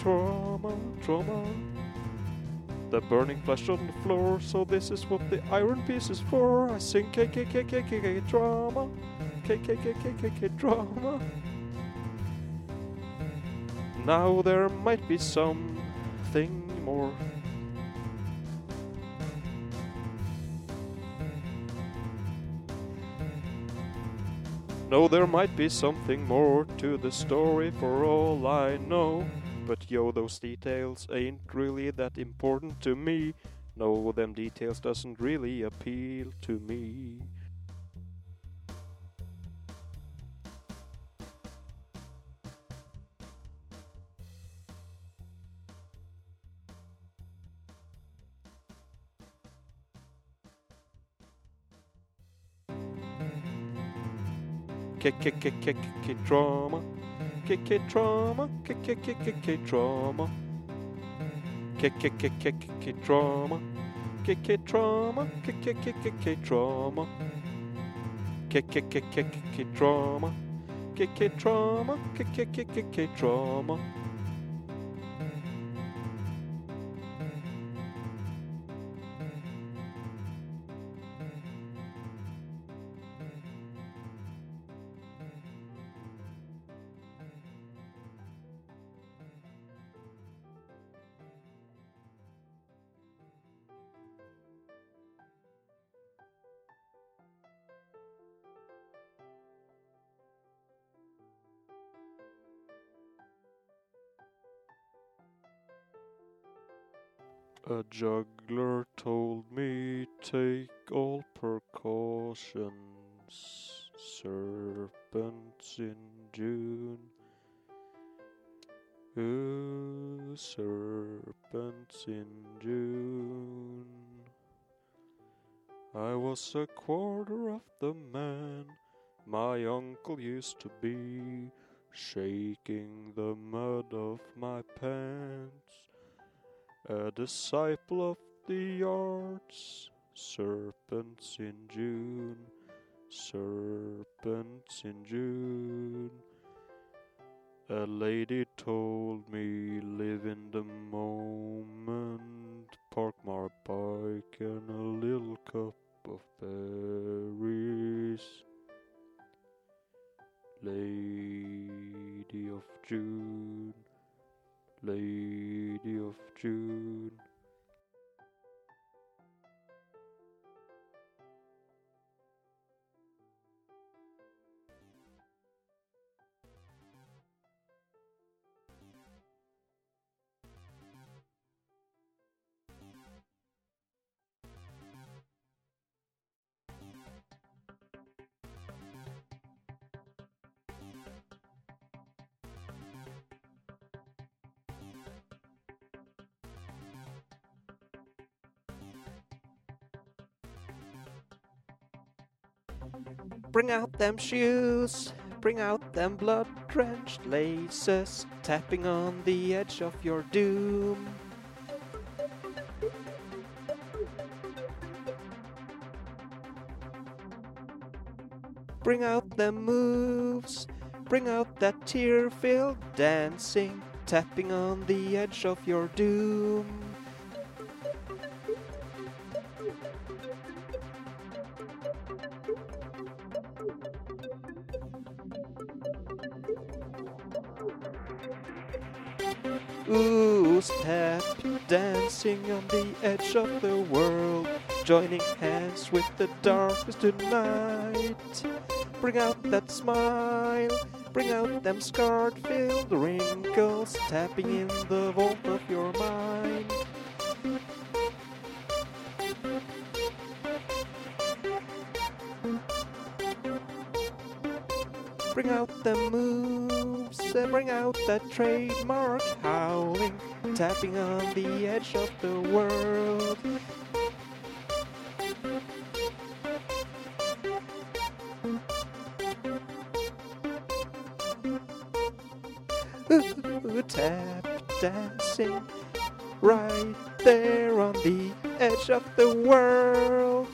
Trauma, trauma. The burning flesh on the floor, so this is what the iron piece is for. I sing trauma. Drama. Now there might be something more. No, there might be something more to the story for all I know. But yo, those details ain't really that important to me. No, them details doesn't really appeal to me. kick, kick, kick, kick, kick, drama. Kick, kick, trauma. Kick, kick, kick, kick, drama. Kick, kick, kick, kick, kick, trauma. Kick, kick, trauma. Kick, kick, kick, kick, kick, trauma. Kick, kick, kick, kick, kick, drama. Kick, kick, trauma. Kick, kick, kick, kick, kick. Juggler told me take all precautions, serpents in June. Ooh, serpents in June. I was a quarter of the man my uncle used to be, shaking the mud off my pants. A disciple of the arts, serpents in June, serpents in June. A lady told me live in the moment, park my bike and a little cup of berries. Lady of June, Lady of June. Bring out them shoes, bring out them blood drenched laces, tapping on the edge of your doom. Bring out them moves, bring out that tear filled dancing, tapping on the edge of your doom. Dancing on the edge of the world, joining hands with the darkness tonight. Bring out that smile, bring out them scarred filled wrinkles, tapping in the vault of your mind. Bring out the moves, and bring out that trademark howling, tapping on the edge of the world. Ooh, tap dancing right there on the edge of the world.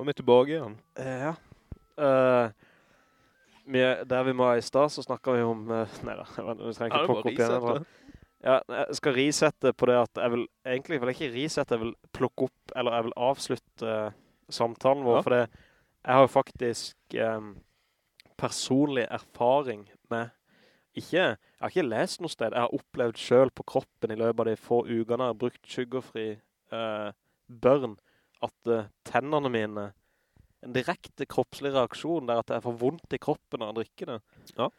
Er vi tilbake igjen. Ja. Uh, vi, der vi var i sted, så snakket vi om... Uh, neida, vi trenger ikke plukke opp igjen. Ja, jeg skal risette på det at jeg vil, egentlig vil jeg ikke risette, jeg vil plukke opp, eller jeg vil avslutte eh, samtalen vår, Ja. for det, jeg har jo faktisk um, personlig erfaring med, ikke, jeg har ikke lest noe sted, jeg har opplevd selv på kroppen i løpet av de få ugerne, jeg har brukt suggerfri uh, børn, at eh, tennene mine, en direkte kroppslig reaksjon, der at jeg får vondt i kroppen når jeg drikker det. Ja.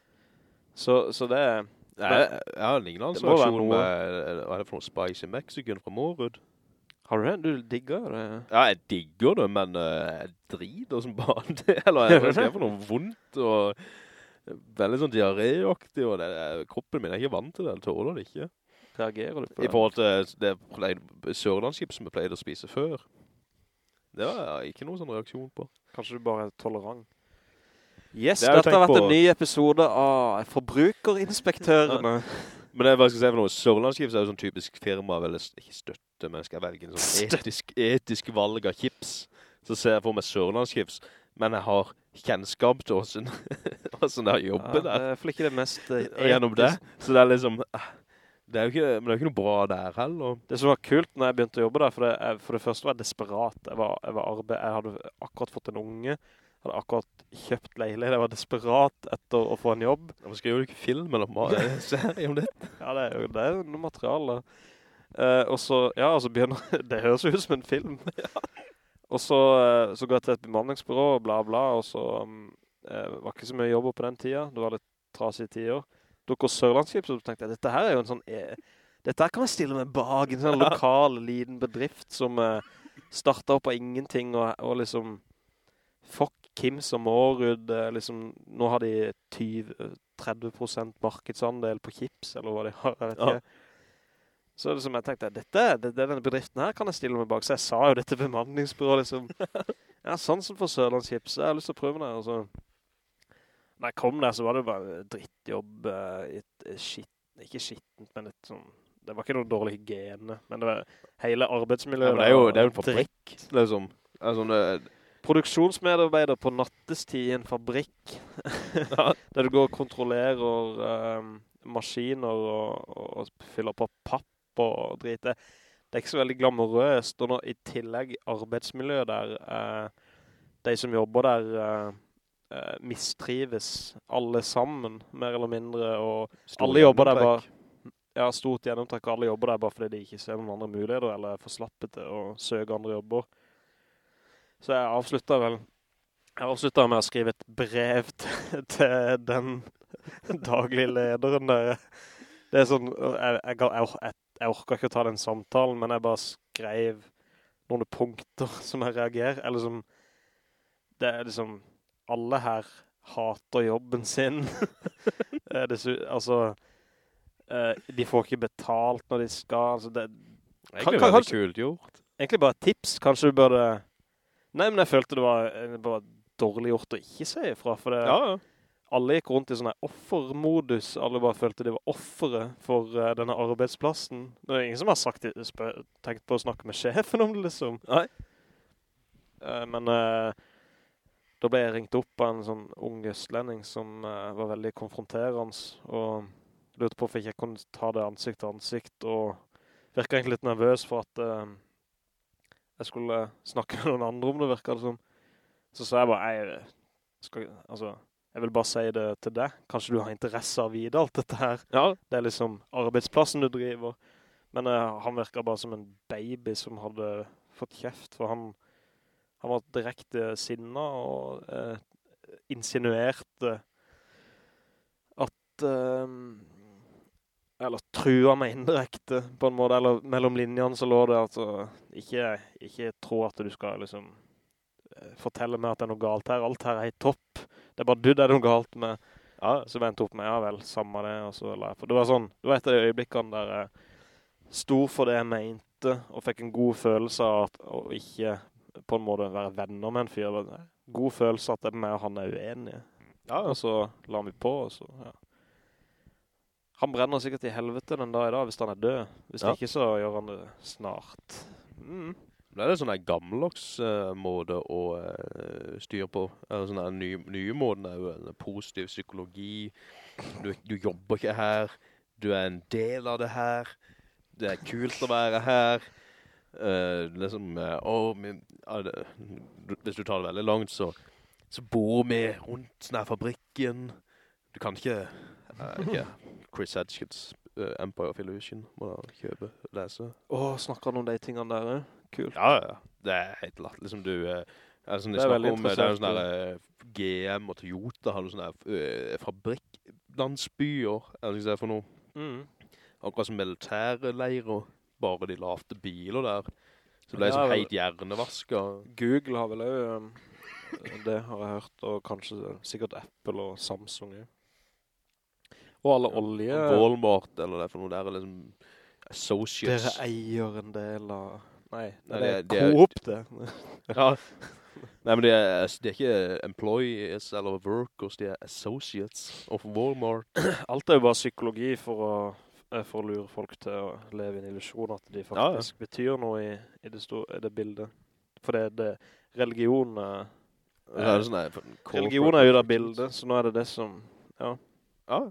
Så, så det er... Jeg, jeg har en lignende Det reaksjon med, hva er det for noe Spicy Mexican fra Mårud? Har du det? Du digger det? Ja, jeg digger det, men uh, jeg driter som bare det. Eller jeg vet får noe vondt og veldig sånn diarréaktig, og det, kroppen min er ikke vant til det, jeg tåler det ikke. Reagerer du på I forhold til det sørlandskip som jeg pleide å spise før. Det var ikke noen sånn reaksjon på. Kanskje du bare er tolerant? Yes, Det dette har vært vært en ny episode av Forbrukerinspektørene. Men det, hva skal jeg si for noe, Sørlandskips er jo sånn typisk firma, vel, ikke støtte, men skal velge en sånn etisk, etisk valg av chips, så ser jeg for meg Sørlandskips, men jeg har kjennskap til hvordan, hvordan jeg jobber Ja, der. det er ikke det mest eh, gjennom det, så det er liksom, eh, det er jo ikke, men det er jo ikke noe bra der heller. Det som var kult når jeg begynte å jobbe der, for det, jeg, for det første var jeg desperat. Jeg var, jeg var arbeid, jeg hadde akkurat fått en unge, jeg hadde akkurat kjøpt leilighet, jeg var desperat etter å få en jobb. Hvorfor skriver du ikke film eller serie om det? Ja, det er jo, det er noe materiale. Eh, og så, ja, så begynner, det høres ut som en film. og så, eh, så går jeg til et bemanningsbyrå, bla bla, og så um, var ikke så mye jobber på den tida. Det var litt trasige tider. Dukker Sørlandskip, så tenkte jeg, dette her er jo en sånn, eh, dette her kan jeg stille meg bak, en sånn lokal, liten bedrift som eh, startet opp av ingenting, og, og liksom, fuck Kims og Mårud, eh, liksom, nå har de 20-30% markedsandel på chips, eller hva de har, jeg vet Ja. ikke. Så liksom, jeg tenkte, dette, det, det, denne bedriften her kan jeg stille meg bak, så jeg sa jo dette bemanningsbyrået, liksom, ja, sånn som for Sørlandschips, jeg har lyst til å prøve det, og så, når jeg kom der, så var det bare drittjobb, et, et eh, skitt, ikke skittent, men et sånn, det var ikke noe dårlig hygiene, men det var hele arbeidsmiljøet. Ja, det er jo, det er en fabrikk, liksom. Det sånn, eh, produksjonsmedarbeider på nattestid i en fabrikk, der du går og kontrollerer um, maskiner og, og, og fyller på papp og drit. Det, det er ikke så veldig glamorøst, og nå i tillegg arbeidsmiljøet der, uh, de som jobber der eh, eh, mistrives alle sammen, mer eller mindre, og stor alle jobber der bare, ja, stort gjennomtrekk, alle jobber der bare fordi de ikke ser noen andre muligheter, eller er for slappe til å søke andre jobber. Så jeg avslutta vel Jeg avslutta med å skrive et brev til, til den daglige lederen der. Det er sånn Jeg, jeg, jeg, jeg, orker ikke å ta den samtalen, men jeg bare skrev noen punkter som jeg reagerer Eller som Det er liksom Alle her hater jobben sin. Eh, det, altså eh, De får ikke betalt når de skal. Altså det, Egentlig kan- veldig kult gjort. egentlig bare tips. Kanskje du burde... Nei, men jeg følte det var, eh, bare dårlig gjort å ikke si ifra, for det, Ja, ja. alle gikk rundt i sånn offermodus. Alle bare følte de var offere for uh, denne arbeidsplassen. Det er ingen som har sagt, tenkt på å snakke med sjefen om det, liksom. Nei. Uh, men eh, da ble jeg ringt opp av en sånn ung østlending som uh, var veldig konfronterende, og lurte på hvorfor ikke jeg kunne ta det ansikt til ansikt, og virket egentlig litt nervøs for at uh, jeg skulle snakke med noen andre om det, virket det som. Så sa jeg bare, jeg, skal, altså, jeg vil bare si det til deg. Kanskje du har interesse av å vite alt dette her. Ja, Det er liksom arbeidsplassen du driver. Men uh, han virket bare som en baby som hadde fått kjeft, for han, han var direkte sinna og eh, insinuerte at eh, eller trua meg indirekte på en måte, eller mellom linjene så lå det altså, ikke, ikke tro at du skal liksom eh, fortelle meg at det er noe galt her, alt her er i topp, det er bare du det er noe galt med, ja. så vent opp med, ja vel, samme det, og så la jeg på. Det var sånn, det var et av de øyeblikkene der jeg sto for det jeg mente, og fikk en god følelse av at, å ikke på en måte være venner med en fyr. God følelse at det med og han er uenige. ja. Og så la vi på, og så, ja. Han brenner sikkert i helvete den dag i dag, hvis han er død. Hvis Ja. ikke, så gjør han det snart. Mm. Det er en sånn gammeldags uh, måte å uh, styre på. Eller sånn der ny, nye måten er jo en positiv psykologi. Du, du jobber ikke her. Du er en del av det her. Det er kult å være her. Eh, liksom, uh, oh, vi, uh, hvis du tar det veldig langt, så, så bor vi rundt denne fabrikken. Du kan ikke, eh, ikke Chris Hedgkins eh, Empire of Illusion må da kjøpe, lese. Åh, snakker han om de tingene der? Kult. Ja, ja. Det er helt latt. Liksom du... sånn Det er om, det er jo sånn der GM og Toyota har noen sånne uh, fabrikklandsbyer, eller hva jeg for noe. Mm. Akkurat som militærleirer, bare de lavte biler der. Så ble Ja, jeg sånn helt hjernevasket. Google har vel også, um, det har jeg hørt, og kanskje sikkert Apple og Samsung. Ja. Og alle olje... Walmart, eller det for noe der, er liksom associates. Dere eier en del av... Nei, Nei, det er det er- Coop det. Ja. Nei, men det er, det er ikke employees eller workers, de er associates of Walmart. Alt er jo bare psykologi for å, for å lure folk til å leve i en illusion at de Ja, ja. faktisk betyr noe i, i, det store, det bildet. For det, religion, eh, Så er det sånn nei, religion er jo det bildet, så nå er det det som, ja. Ja,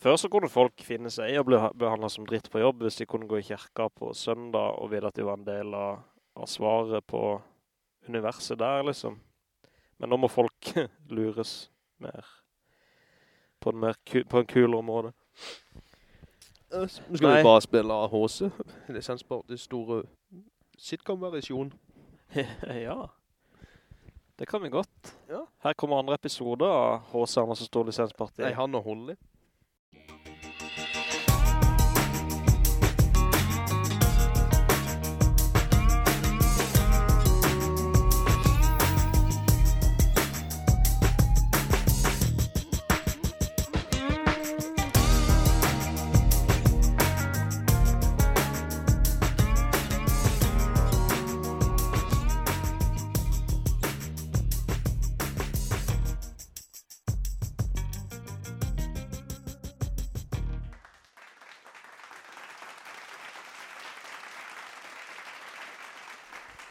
Før så kunne folk finne seg i å bli behandlet som dritt på jobb hvis de kunne gå i kirka på søndag og vite at de var en del av, av svaret på universet der, liksom. Men nå må folk lures mer på en, mer ku, på en kulere måte. Nå skal Nei. vi bare spille HC. Lisensbart i store sitcom-versjon. ja. Det kan vi godt. Ja. Her kommer andre episoder av H.C. Andersen Stor Lisensparti. Nei, han og Holly.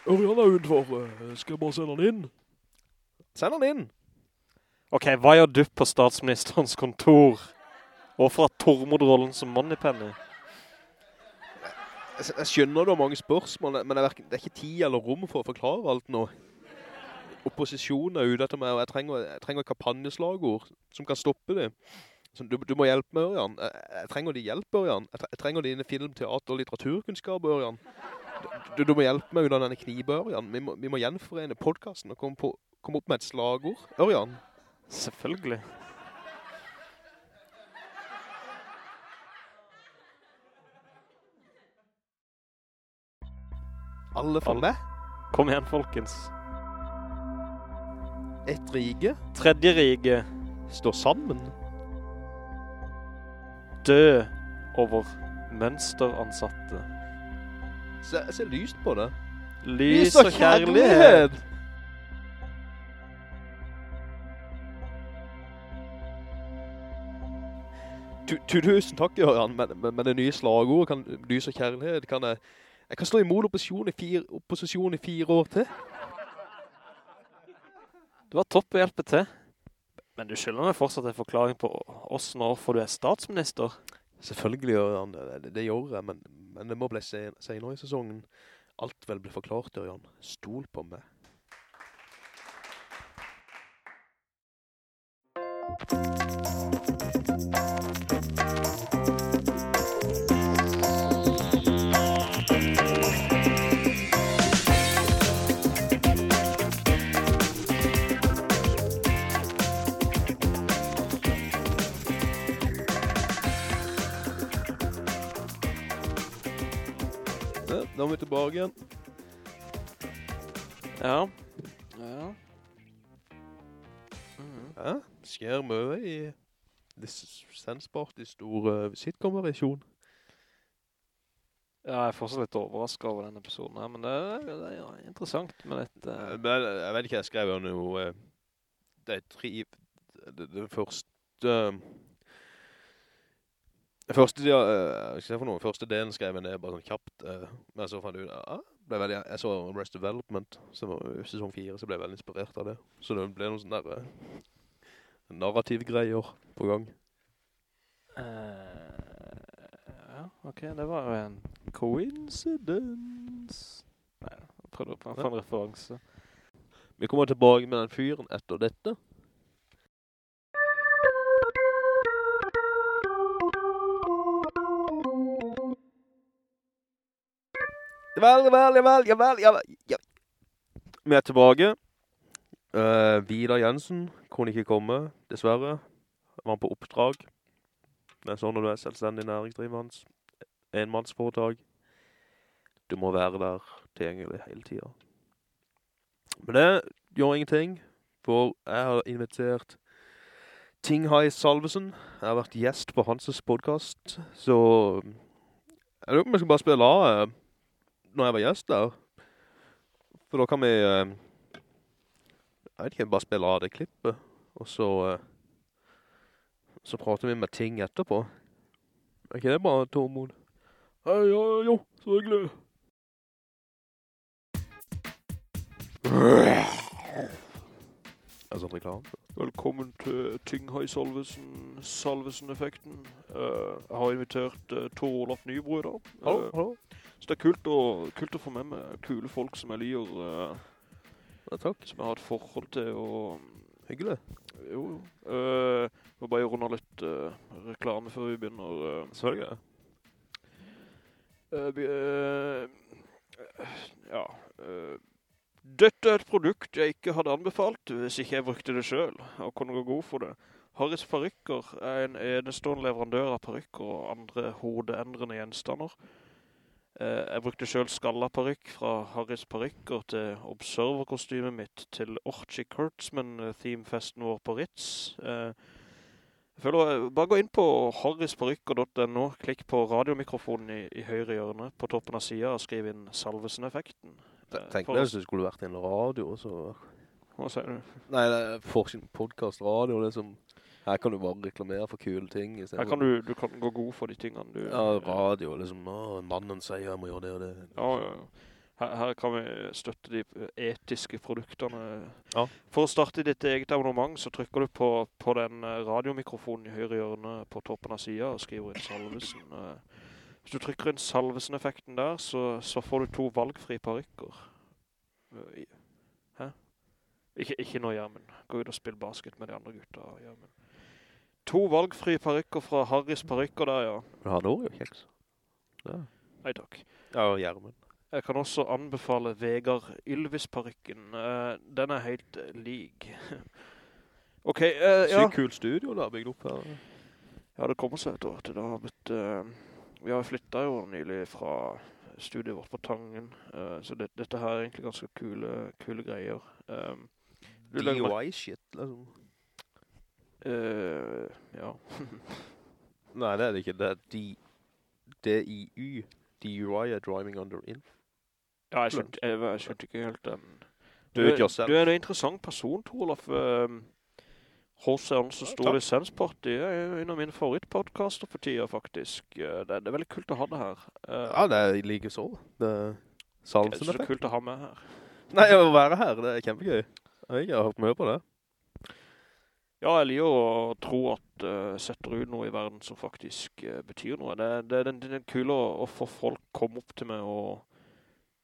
Ørjan er utenfor. Skal jeg bare sende han inn? Send han inn. Ok, hva gjør du på statsministerens kontor? Og fra Tormod-rollen som Moneypenny? Jeg, jeg skjønner du har mange spørsmål, men det er, det er ikke tid eller rom for å forklare alt nå. Opposisjonen er ute etter meg, og jeg trenger, jeg trenger kampanjeslagord som kan stoppe det. Så du, du må hjelpe meg, Ørjan. Jeg, jeg trenger de hjelp, Ørjan. Jeg, jeg trenger dine film, teater og litteraturkunnskap, Ørjan. Du, du må hjelpe meg under denne knibe, Ørjan. Vi må, vi må gjenforene podcasten og komme, på, komme opp med et slagord. Ørjan. Selvfølgelig. Alle for Alle. Kom igjen, folkens. Et rige Tredje rige, står sammen. dø over mønsteransatte. Se, se lyst på det. Lys og kjærlighet. Tu, tu, tusen takk, Jørgen, men, men, men det nye slagordet kan lys og kjærlighet, kan jeg, jeg kan stå imot opposisjon i fire, opposisjon i fire år til. Du var topp å hjelpe til. Men du skylder meg fortsatt en forklaring på oss når for du er statsminister. Selvfølgelig gjør han det, det, gjør jeg, men, men det må bli senere i sesongen. Alt vel blir forklart, Ørjan. Stol på meg. Ja, da er vi tilbake igjen. Ja. Ja. Mhm. Ja, skjer mye i lisensbart i stor uh, sitcom-variasjon. Ja, jeg er fortsatt litt overrasket over denne episoden her, men det, er- det er interessant med litt... eh, Eh, Men jeg vet ikke, jeg skrev jo noe eh, Det er tre Det, det første eh, første ja, uh, noe Første delen skrev jeg ned bare sånn kjapt uh, Men så fant jeg ut ble veldig, Jeg så Rest Development Som sesong 4 Så ble jeg veldig inspirert av det Så det ble noen sånne der uh, narrativgreier på gang eh, ja, ok, det var jo en coincidence. Nei, jeg prøvde å få en referanse. Vi kommer tilbake med den fyren etter dette Javel, javel, javel, javel, javel, ja. Vi er tilbake. Uh, Vidar Jensen kunne ikke komme, dessverre. Han var på oppdrag. Det er sånn når du er selvstendig næringsdrivende. Enmannsforetak. Du må være der tilgjengelig hele tiden. Men det gjør ingenting, for jeg har invitert Tinghai Salvesen. Jeg har vært gjest på hans podcast, så jeg lurer på om jeg skal bare spille av eh, når jeg var gjest der. For da kan vi, uh, jeg vet ikke, bare spille av det klippet, og så, uh, så prater vi med Ting etterpå. Er ikke det bare, Tormod? Ja, ja, jo, så hyggelig. Er sånn reklame. Velkommen til Tinghai Salvesen, Salvesen-effekten. Uh, jeg har invitert uh, Tor Olav Nybro i dag. Hallo, hallo. Så det er kult å, kult å få med meg kule folk som jeg liker, Uh, Ja, takk. som jeg har et forhold til, og Hyggelig. jo, jo. Uh, må bare runde litt uh, reklame før vi begynner. vi, eh, ja. dette er et produkt jeg ikke hadde anbefalt hvis ikke jeg brukte det selv, og kunne gå god for det. Harris Parykker er en enestående leverandør av parykker og andre hodeendrende gjenstander. Eh, jeg brukte selv skalla parykk fra Harris Parykker til Observer-kostymet mitt til Orchie Kurtzman-themefesten vår på Ritz. Eh, jeg føler, bare gå inn på harrisparykker.no, klikk på radiomikrofonen i, i høyre hjørne på toppen av siden og skriv inn Salvesen-effekten. Eh, Tenk deg hvis det skulle vært en radio, så... Hva sier du? Nei, det er podcast radio, det som... Her kan du bare reklamere for kule ting. Her kan du, du kan gå god for de tingene du... Ja, radio, liksom, å, mannen sier jeg må gjøre det og det. Ja, ja, ja. Her, her kan vi støtte de etiske produktene. Ja. For å starte ditt eget abonnement, så trykker du på, på den eh, radiomikrofonen i høyre hjørne på toppen av siden og skriver inn Salvesen. Eh, Hvis du trykker inn Salvesen-effekten der, så, så får du to valgfri parykker. Eh, Hæ? Ikke, ikke nå, Gjermen. Gå ut og spill basket med de andre gutta, Gjermen. To valgfrie parykker fra Harris parykker der, ja. Men han har jo kjeks. Ja. Nei takk. Ja, og Gjermen. Jeg kan også anbefale Vegard Ylvis-parykken. Eh, den er helt lig. ok, uh, ja. Sykt kul studio da, bygd opp her. Ja, det kommer seg et år til. Det har blitt... Uh, vi har flyttet jo nylig fra studiet vårt på Tangen, Uh, så det, dette her er egentlig ganske kule, kule greier. Um, DIY-shit, liksom. Eh, ja. Nei, det er det ikke. Det er D- D-I-Y. DUI er driving under inf. ja, jeg skjønte, jeg, jeg skjønte ikke helt den. Du, du. Du er en interessant person, Torolf. Um, H.C. Andersen Stor takk. Lisensparty er en av mine favorittpodcaster for tida, faktisk. Eh, Det, det er veldig kult å ha det her. Eh, Ja, det er like så. Det er det er så kult å ha med her. Nei, å være her, det er kjempegøy. Jeg har hørt mye på det. Ja, jeg liker å tro at uh, setter ut noe i verden som faktisk uh, betyr noe. Det, det, det, det er kul å, å få folk komme opp til meg og,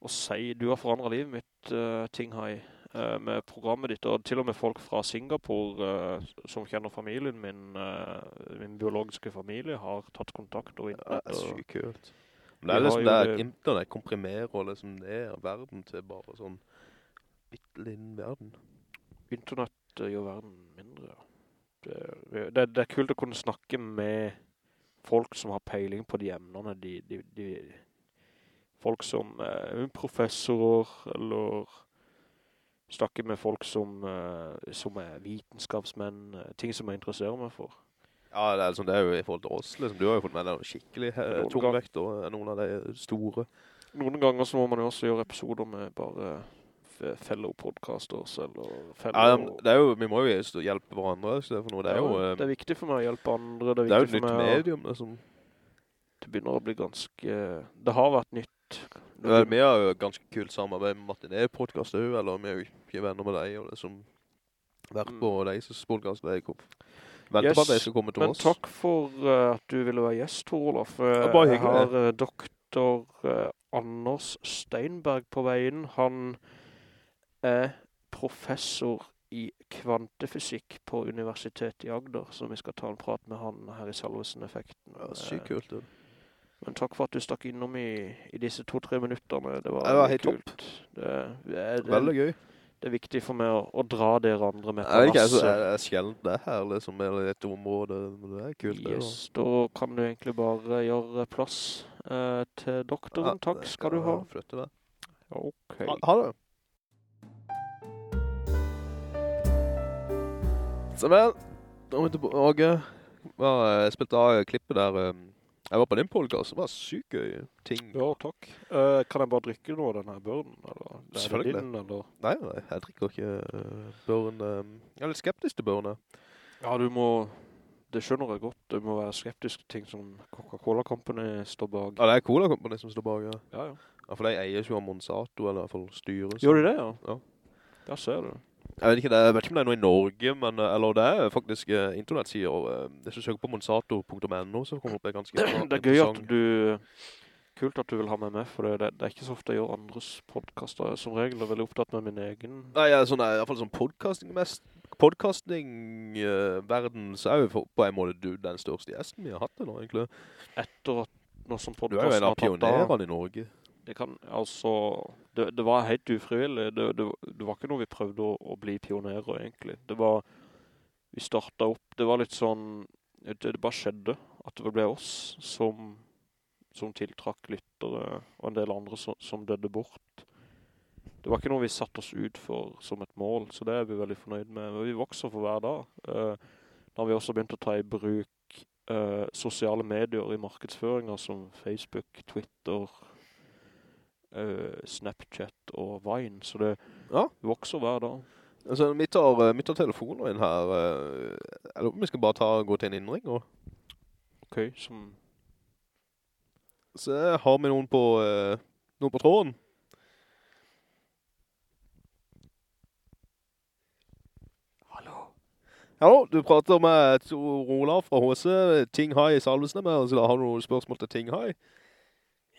og si, du har forandret livet mitt, uh, Tinghai, uh, med programmet ditt, og til og med folk fra Singapore uh, som kjenner familien min, min biologiske familie, har tatt kontakt over Ja, det er og- sykt kult. Men det er liksom der internett komprimerer liksom ned verden til bare sånn bitteliten verden. Internett eh, gjør verden mindre. Det, det, det er kult å kunne snakke med folk som har peiling på de emnene. De, de, de, folk som er professorer, eller snakke med folk som, eh, som er vitenskapsmenn, eh, ting som jeg interesserer meg for. Ja, det er, liksom, det er jo i forhold til oss, liksom. Du har jo fått med deg noen skikkelig eh, tungvekter, eh, noen av de store. Noen ganger så må man jo også gjøre episoder med bare fellow podcasters, eller fellow... Ja, det jo, vi må jo hjelpe hverandre, så det er. Det er jo, eh, det er viktig for meg å hjelpe andre. Det er det er jo et nytt meg medium, liksom. Det begynner å bli ganske... Det har vært nytt. Det er, vi har jo ganske kult samarbeid med Martin E-podcast, eller vi er jo ikke venner med deg, og liksom vært på Mm. deres podcast, det er ikke Venter på at som skal komme til Men oss. takk for uh, at du ville være gjest, Tor Olaf. Eh, Ja, jeg har uh, doktor uh, Anders Steinberg på veien. Han er professor i kvantefysikk på Universitetet i Agder, så vi skal ta en prat med han her i Salvesen-effekten. Ja, sykt kult, du. Men takk for at du stakk innom i, i disse to-tre minutterne. Det var, det var helt kult. Det, det, er- Veldig gøy. det er viktig for meg å, å dra dere andre med på Jeg altså, jeg er sjelden det her, liksom, eller et område, det er kult det. Yes, da kan du egentlig bare gjøre plass eh, til doktoren. Takk skal du ha. Flytte det. Ok. Ha, ha det. Så vel, da er vi tilbake. Jeg spilte av klippet der. um, Jeg var på din podcast, det var sykt gøy ting. Ja, takk. Uh, kan jeg bare drikke noe av denne børnen? Eller? Er Selvfølgelig. din, eller? Nei, nei, jeg drikker ikke uh, børn. um, Jeg er litt skeptisk til børnene. Ja, du må... Det skjønner jeg godt. Du må være skeptisk til ting som Coca-Cola Company står bak. Ja, det er Cola Company som står bak, ja. Ja, ja. Ja, for de eier jo av Monsanto, eller i hvert fall styret. Gjør de det, ja? Ja. Ja, ser du. Jeg vet ikke, det, jeg vet ikke om det er noe i Norge, men, eh, eller det er faktisk eh, internettsider. Eh, hvis du søker på monsato.no, så kommer det opp et ganske Det er gøy at du... Kult at du vil ha meg med, for det, det, er ikke så ofte jeg gjør andres podcaster. Som regel er veldig opptatt med min egen. Nei, jeg er sånn, i hvert fall sånn podcasting mest. Podcasting-verden, så er jo på en måte du den største gjesten vi har hatt det nå, egentlig. Etter at nå som Du er jo en av tatt av... pionerene i Norge. Det kan, altså, det, det var helt ufrivillig. Det, det, det var ikke noe vi prøvde å, å bli pionerer, egentlig. Det var, vi startet opp, det var litt sånn, det, bare skjedde at det ble oss som, som tiltrakk lyttere, og en del andre som, som døde bort. Det var ikke noe vi satt oss ut for som et mål, så det er vi veldig fornøyd med. Men vi vokser for hver dag. Uh, da har vi også begynt å ta i bruk uh, sosiale medier i markedsføringer som Facebook, Twitter, uh, Snapchat og Vine, så det Ja. vokser hver dag. Altså, vi tar, uh, vi tar telefonen inn her. Uh, eller vi skal bare ta, gå til en innring, og Ok, som... så har vi noen på, noen på tråden. Hallo? Du prater med Tor Olav fra HC, Ting Hai i salvesnemmer med, så da har du noen spørsmål til Ting Hai.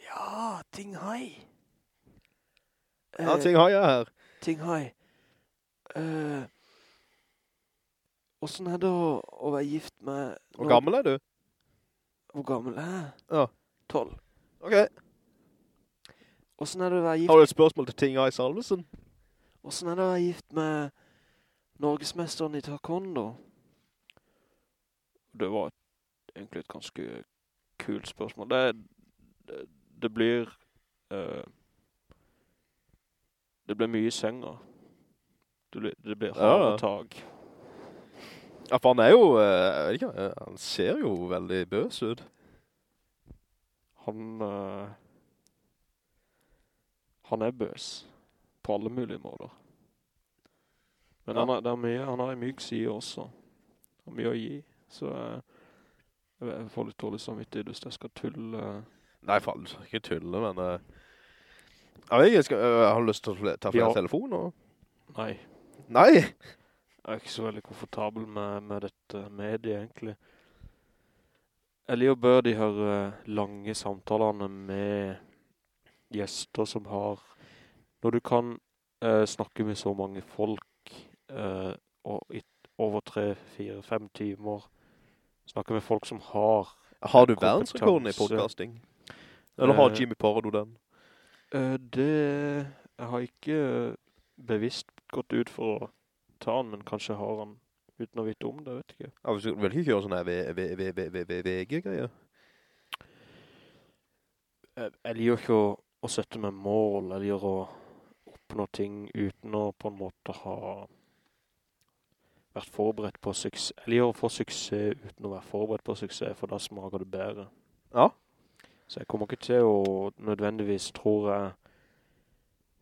Ja, Ting Hai. Ja, Ting Hai er her. Ting Hai. Uh, hvordan er det å, å være gift med... Hvor gammel er du? Hvor gammel er jeg? Ja. 12. Ok. Hvordan er det å være gift, Har du et spørsmål til Ting Hai Salvesen? hvordan er det å være gift med Norgesmesteren i taekwondo? Det var egentlig et ganske kult spørsmål. Det, det, det blir... eh, det blir mye i senga. Det blir, det blir Ja, ja. harde tag. Ja, for han er jo, jeg vet ikke, uh, han ser jo veldig bøs ut. Han... uh, han er bøs. På alle mulige måter. Men Ja. han, har, det er mye, han har en myk side også. Har mye å gi. Så uh, jeg får litt dårlig samvittighet hvis jeg skal tulle. Nei, faen, du skal ikke tulle, men... Uh, jeg jeg, skal, uh, har du lyst til å ta flere Ja. telefoner? Nei, Nei! jeg er ikke så veldig komfortabel med, med dette mediet egentlig. Jeg liker bør de her eh, lange samtalene med gjester som har... Når du kan eh, snakke med så mange folk eh, og i over tre, fire, fem timer snakke med folk som har... Har du verdensrekorden i podcasting? Eller har Jimmy Pardo den? Eh, det... Jeg har ikke bevisst gått ut for å ta han, men kanskje har han uten å vite om det, vet ikke. Ja, du vil ikke kjøre sånne VG-greier? jeg liker ikke å, å sette meg mål, jeg liker å oppnå ting uten å på en måte ha vært forberedt på suksess. Jeg liker å få suksess uten å være forberedt på suksess, for da smaker det bedre. Ja. Så jeg kommer ikke til å nødvendigvis, tror jeg,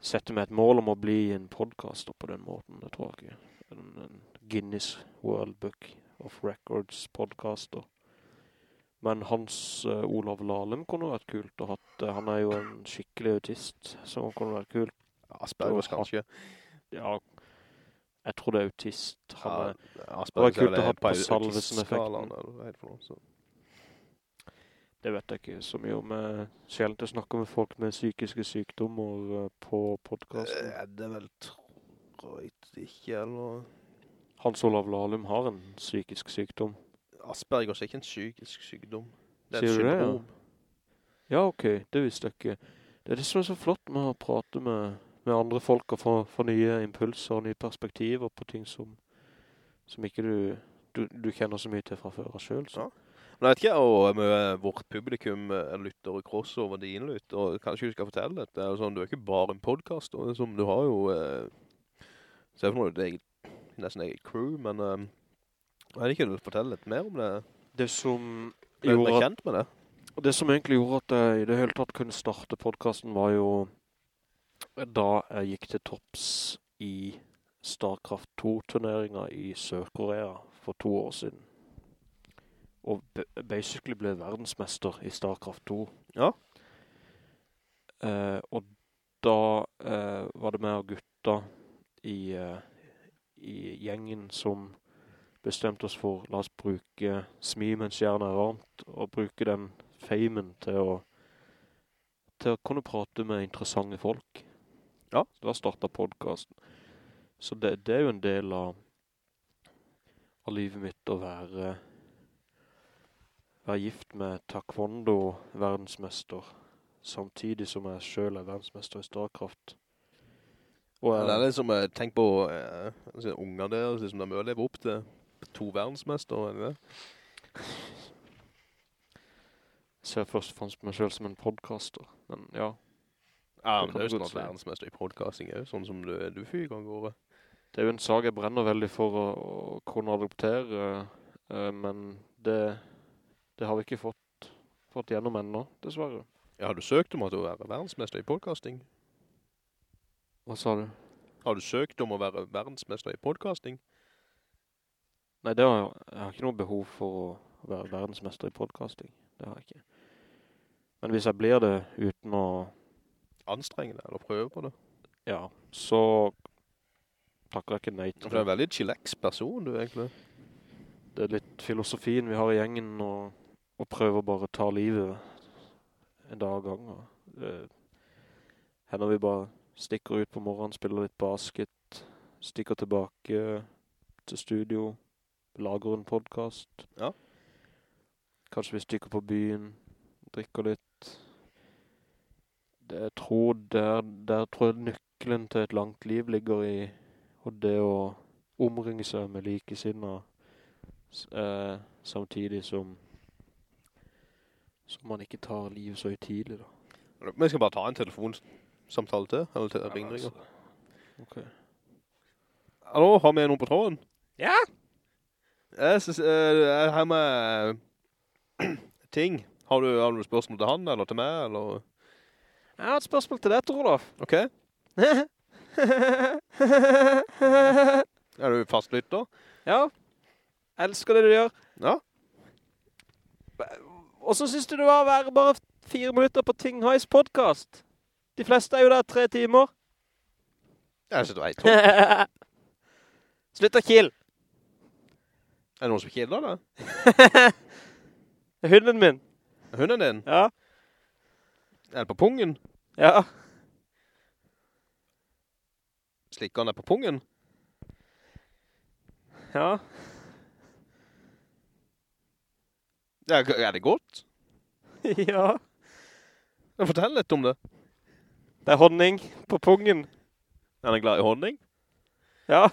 sette meg et mål om å bli en podcaster på den måten. Det tror jeg ikke. En, en Guinness World Book of Records podcaster. Men Hans uh, Olav Lahlum kunne vært kult å hatt. Uh, han er jo en skikkelig autist, så han kunne vært kult. Aspergers kanskje. Ja, jeg tror det er autist. Han Ja, er, Aspergers kult er vel å ha på Salvesen-effekten. autismeskalaen, eller hva heter det vet jeg ikke så mye om. Sjelden å snakke med folk med psykiske sykdommer eh, på podcasten. Er Det vel trøyt ikke, eller... Hans Olav Lahlum har en psykisk sykdom. Aspergers er ikke en psykisk sykdom. Det er Sier et det, ja? Ja, ok, det visste jeg ikke. Det er det som er så flott med å prate med, med andre folk og få, få nye impulser og nye perspektiver på ting som, som ikke du, du, du kjenner så mye til fra før av selv. Så. Ja. Men jeg vet ikke om med vårt publikum eh, lytter og krosser over din lytt, og kanskje du skal fortelle det. Det er jo sånn, du er ikke bare en podcast, og som du har jo, eh, se for noe, det er nesten eget crew, men eh, jeg ikke, du fortelle litt mer om det. Det som Ble gjorde at, kjent med det? det som egentlig gjorde at jeg i det hele tatt kunne starte podcasten var jo da jeg gikk til topps i Starcraft 2-turneringer i Sør-Korea for to år siden. Og basically ble verdensmester i Starcraft 2. Ja. Eh, og da eh, var det med og gutta i, eh, i gjengen som bestemte oss for, la oss bruke smi mens jernet er varmt, og bruke den famen til å, til å kunne prate med interessante folk. Ja. Så da startet podcasten. Så det, det er jo en del av, av livet mitt å være, være gift med taekwondo verdensmester, samtidig som jeg selv er verdensmester i Starcraft. Og Ja, det er liksom, tenk på uh, altså, unger der, liksom, de må leve opp til to verdensmester, eller det Jeg ser først og fremst meg selv som en podcaster, men ja. Ja, men det er jo snart verdensmester i podcasting, er sånn som du, du fyrer gang året. Det er jo en sag jeg brenner veldig for å, å kunne adoptere, uh, men det, det har vi ikke fått, fått gjennom enda, dessverre. Ja, har du søkt om du være verdensmester i podcasting? Hva sa du? Har du søkt om å være verdensmester i podcasting? Nei, det har jeg, jeg har ikke noe behov for å være verdensmester i podcasting. Det har jeg ikke. Men hvis jeg blir det uten å, Anstrenge deg, eller prøve på det? ja, så takker jeg ikke nei For det du er en veldig chillax person, du, egentlig. Det er litt filosofien vi har i gjengen, og, og prøver bare å ta livet en dag av gangen. Her når vi bare stikker ut på morgenen, spiller litt basket, stikker tilbake til studio, lager en podcast. Ja. Kanskje vi stikker på byen, drikker litt. Det, jeg tror der, der tror jeg nøkkelen til et langt liv ligger i og det å omringe seg med likesinner eh, samtidig som som man ikke tar livet så utidlig da. Men jeg skal bare ta en telefonsamtale til, eller til ringringer. Ok. Hallo, har vi noen på tråden? Ja! Jeg, synes, uh, jeg har med ting. Har du, har du spørsmål til han, eller til meg, eller? Jeg har et spørsmål til deg, Torolf. Ok. Er du fastlytter? ja, elsker det du gjør. Ja. Hvordan synes du det var å være bare fire minutter på Ting Heis podcast? De fleste er jo der tre timer. Jeg synes det var helt topp. Slutt å kill. Er det noen som killer det? Hunden min. Hunden din? Ja. Er det på pungen? Ja. Slikker han deg på pungen? Ja. Ja, er det godt? ja. Fortell litt om det. Det er honning på pungen. Er han glad i honning? Ja.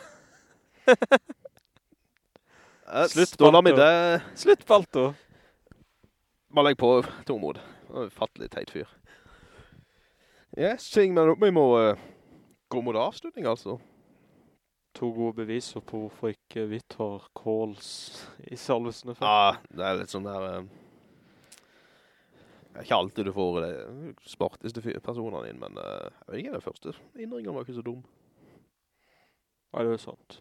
Sluttbalto. Slutt, Da lar det... Slutt, Balto. Bare legg på Tormod. Fattelig teit fyr. Yes, ting, men vi må uh, gå mot avslutning, altså. To gode beviser på hvorfor ikke vi tar calls i Salvesene før. Ja, det er litt sånn der... eh, Det er ikke alltid du får det smarteste personene inn, men eh, jeg vet ikke, den første innringen var ikke så dum. Nei, det er sant.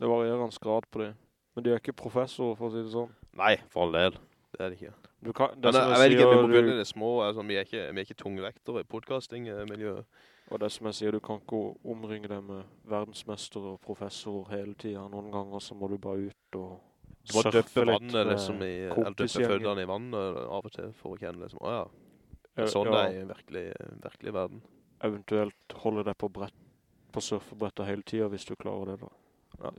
Det varierer en grad på det. Men de er ikke professorer, for å si det sånn. Nei, for all del. Det er det ikke. Kan, det Men jeg, jeg vet ikke, vi må begynne det små. Altså, vi, er ikke, vi er ikke tungvektere i podcasting-miljøet. Og det som jeg sier, du kan ikke omringe deg med verdensmester og professorer hele tiden. Noen ganger så må du bare ut og Du må surfe døppe litt vannet liksom i, eller døppe føddene i vannet av og til for å kjenne liksom, åja, Ja, sånn ja, er i virkelig, virkelig verden. Eventuelt holde deg på brett, på surfebrettet hele tiden hvis du klarer det da. Ja.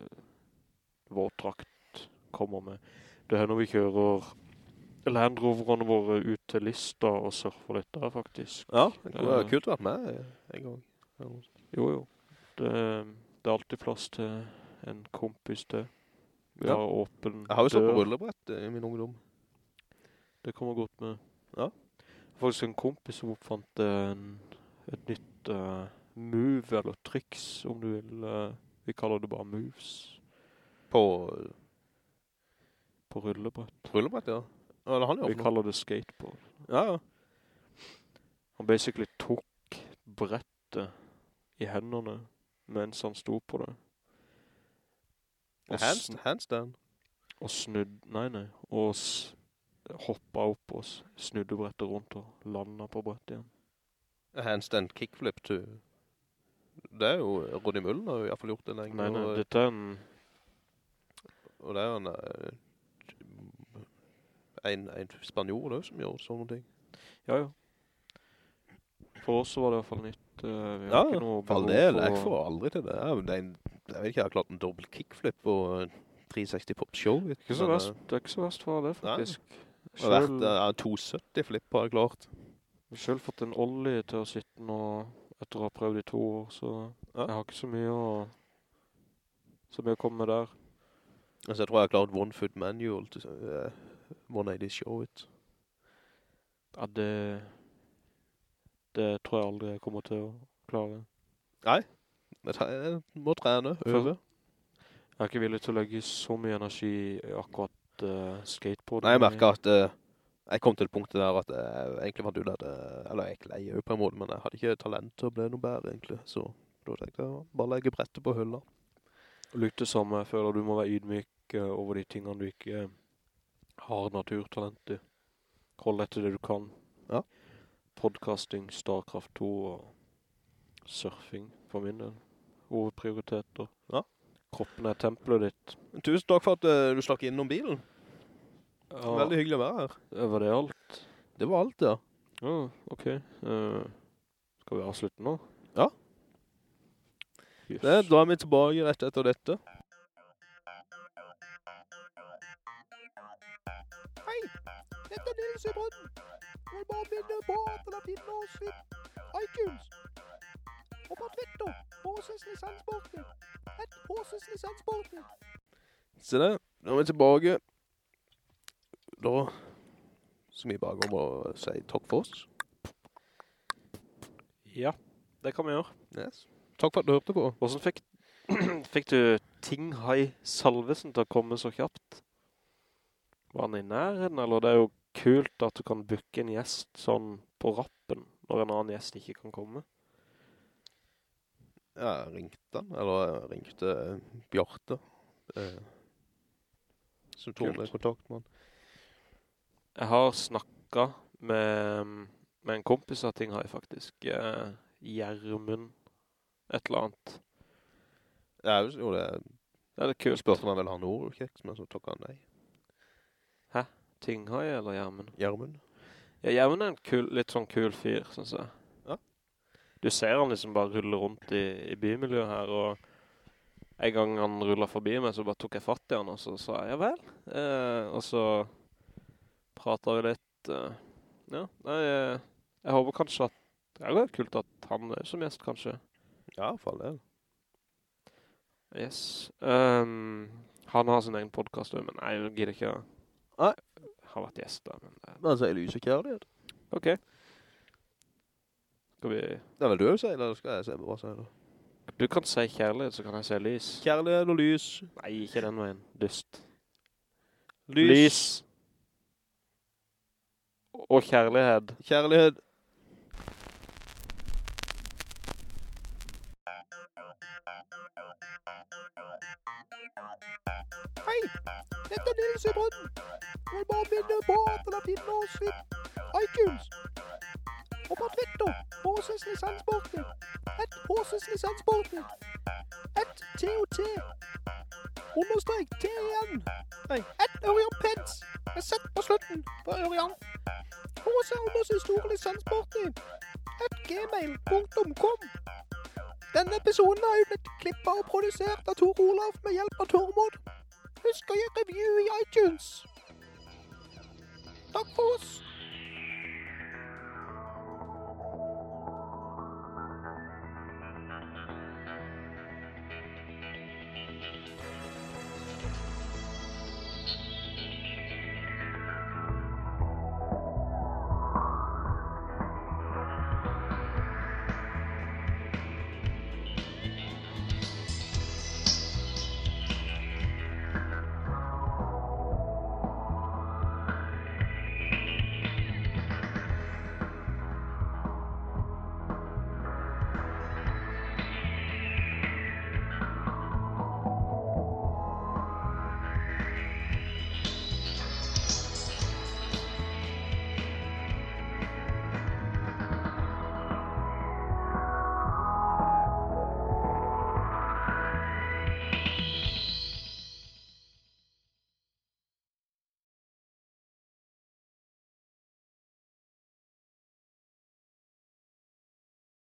Vår trakt kommer med. Det hender vi kjører Land Roverne våre ut til Lista og surfer litt der faktisk. Ja, det kunne Ja. kult vært med en gang. Jo, jo. Det, det er alltid plass til en kompis til. Vi Ja. har åpen dør. Jeg har jo stått på rullebrett i min ungdom. Det kommer godt med. Ja. Faktisk en kompis som oppfant en, et nytt uh, move, eller triks, om du vil. Uh, vi kaller det bare moves På på rullebrett. rullebrett, ja. Ja, det han Vi kaller det skateboard. Ja, ja. Han basically tok brettet i hendene mens han sto på det. Og, Hands, handstand. og snudd, nei, nei, og hoppet hoppa opp og snudde brettet rundt og landa på brettet igjen. Handstand kickflip to Det er jo, Ronny Mullen har jo i hvert fall gjort det lenge. Nei, nei, og, dette er en... og det er jo en, eh, en, en spanjor da, som gjør sånne ting. Ja, ja. For oss var det i hvert fall nytt. Uh, Ja, for all del, jeg får aldri til det. Jeg, det en, jeg vet ikke, jeg har klart en dobbelt kickflip på en 360 pop show. vet Ikke så verst, eh, det er ikke så verst for det, faktisk. Det har vært Selv, eh, 270 flip har jeg klart. Jeg selv fått en olje til å sitte nå etter å ha prøvd i to år, så Ja. jeg har ikke så mye å, så mye å komme med der. Altså, jeg tror jeg har klart one foot manual til uh, 180 show it. Ja, det, det tror jeg aldri jeg kommer til å klare. Nei, jeg må trene, øve. Jeg er ikke villig til å legge så mye energi i akkurat uh, skateboard. Nei, jeg merker at uh, jeg kom til det punktet der at jeg egentlig fant ut at, uh, eller jeg leier jo på en måte, men jeg hadde ikke talent til å bli noe bedre egentlig, så da tenkte jeg bare legge brettet på hullet. Lykke til samme, jeg føler du må være ydmyk eh, over de tingene du ikke eh, har naturtalent i. Hold etter det du kan. Ja. Podcasting, Starcraft 2 og surfing for min del. Hovedprioriteter. Ja. Kroppen er tempelet ditt. Tusen takk for at uh, du stakk innom bilen. Ja, Veldig hyggelig å være her. eh, Var det alt? Det var alt, ja. Ja, ok. Uh, skal vi avslutte nå? Ja. Yes. Det, da er vi tilbake rett etter dette. Nils i Brønnen. Jeg må minne på at dere finner oss i iTunes. Og på Twitter, lisenspartner. Et Håses lisenspartner. Se det, nå er vi tilbake. Da skal vi bare gå om og si takk for oss. Ja, det kan vi gjøre. Yes. Takk for at du hørte på. Hvordan fikk, fikk du Tinghai Salvesen til å komme så kjapt? Var han i nærheten, eller det er jo kult at du kan booke en gjest sånn på rappen, når en annen gjest ikke kan komme. Ja, jeg ringte han, eller jeg ringte eh, Bjarte. Eh, som tog Kult. med kontakt med han. Jeg har snakket med, med en kompis av Tinghai faktisk, eh, Gjermund, et eller annet. Ja, jo det, Det er det jeg kult. Spørte om han vil ha ikke? men så tok han nei. Tinghai eller Gjermund? Gjermund. Ja, Gjermund er en kul, litt sånn kul fyr, synes jeg. Ja. Du ser han liksom bare rulle rundt i, i bymiljøet her, og en gang han rullet forbi meg, så bare tok jeg fatt i han, og så sa jeg, ja vel. Eh, og så pratet vi litt. Eh, ja, nei, jeg, jeg håper kanskje at, det er jo kult at han er som gjest, kanskje. Ja, for all del. Yes. Um, han har sin egen podcast, men nei, jeg gidder ikke. Nei. Har vært gjest da, men uh. Men jeg sier lys og kjærlighet. ok. Skal vi... Det er vel du som sier, eller skal jeg se hva sier da? Du kan si kjærlighet, så kan jeg si lys. Kjærlighet og lys. Nei, ikke den veien. Dust. Lys. Lys. Og kjærlighet. Kjærlighet. Hei, dette er Nils i Brønnen. Jeg bare minne på at i iTunes. Og på Twitter, Håses lisenspartner. Et Håses lisenspartner. Et TOT. Understrek T. Nei, et Ørjan Peds. Med Z på slutten på Ørjan. HC Anders' store lisenspartner. Et gmail.com. Denne episoden har blitt klippa og produsert av Tor Olaf med hjelp av Tormod. Husk å gi review i iTunes. Takk for oss.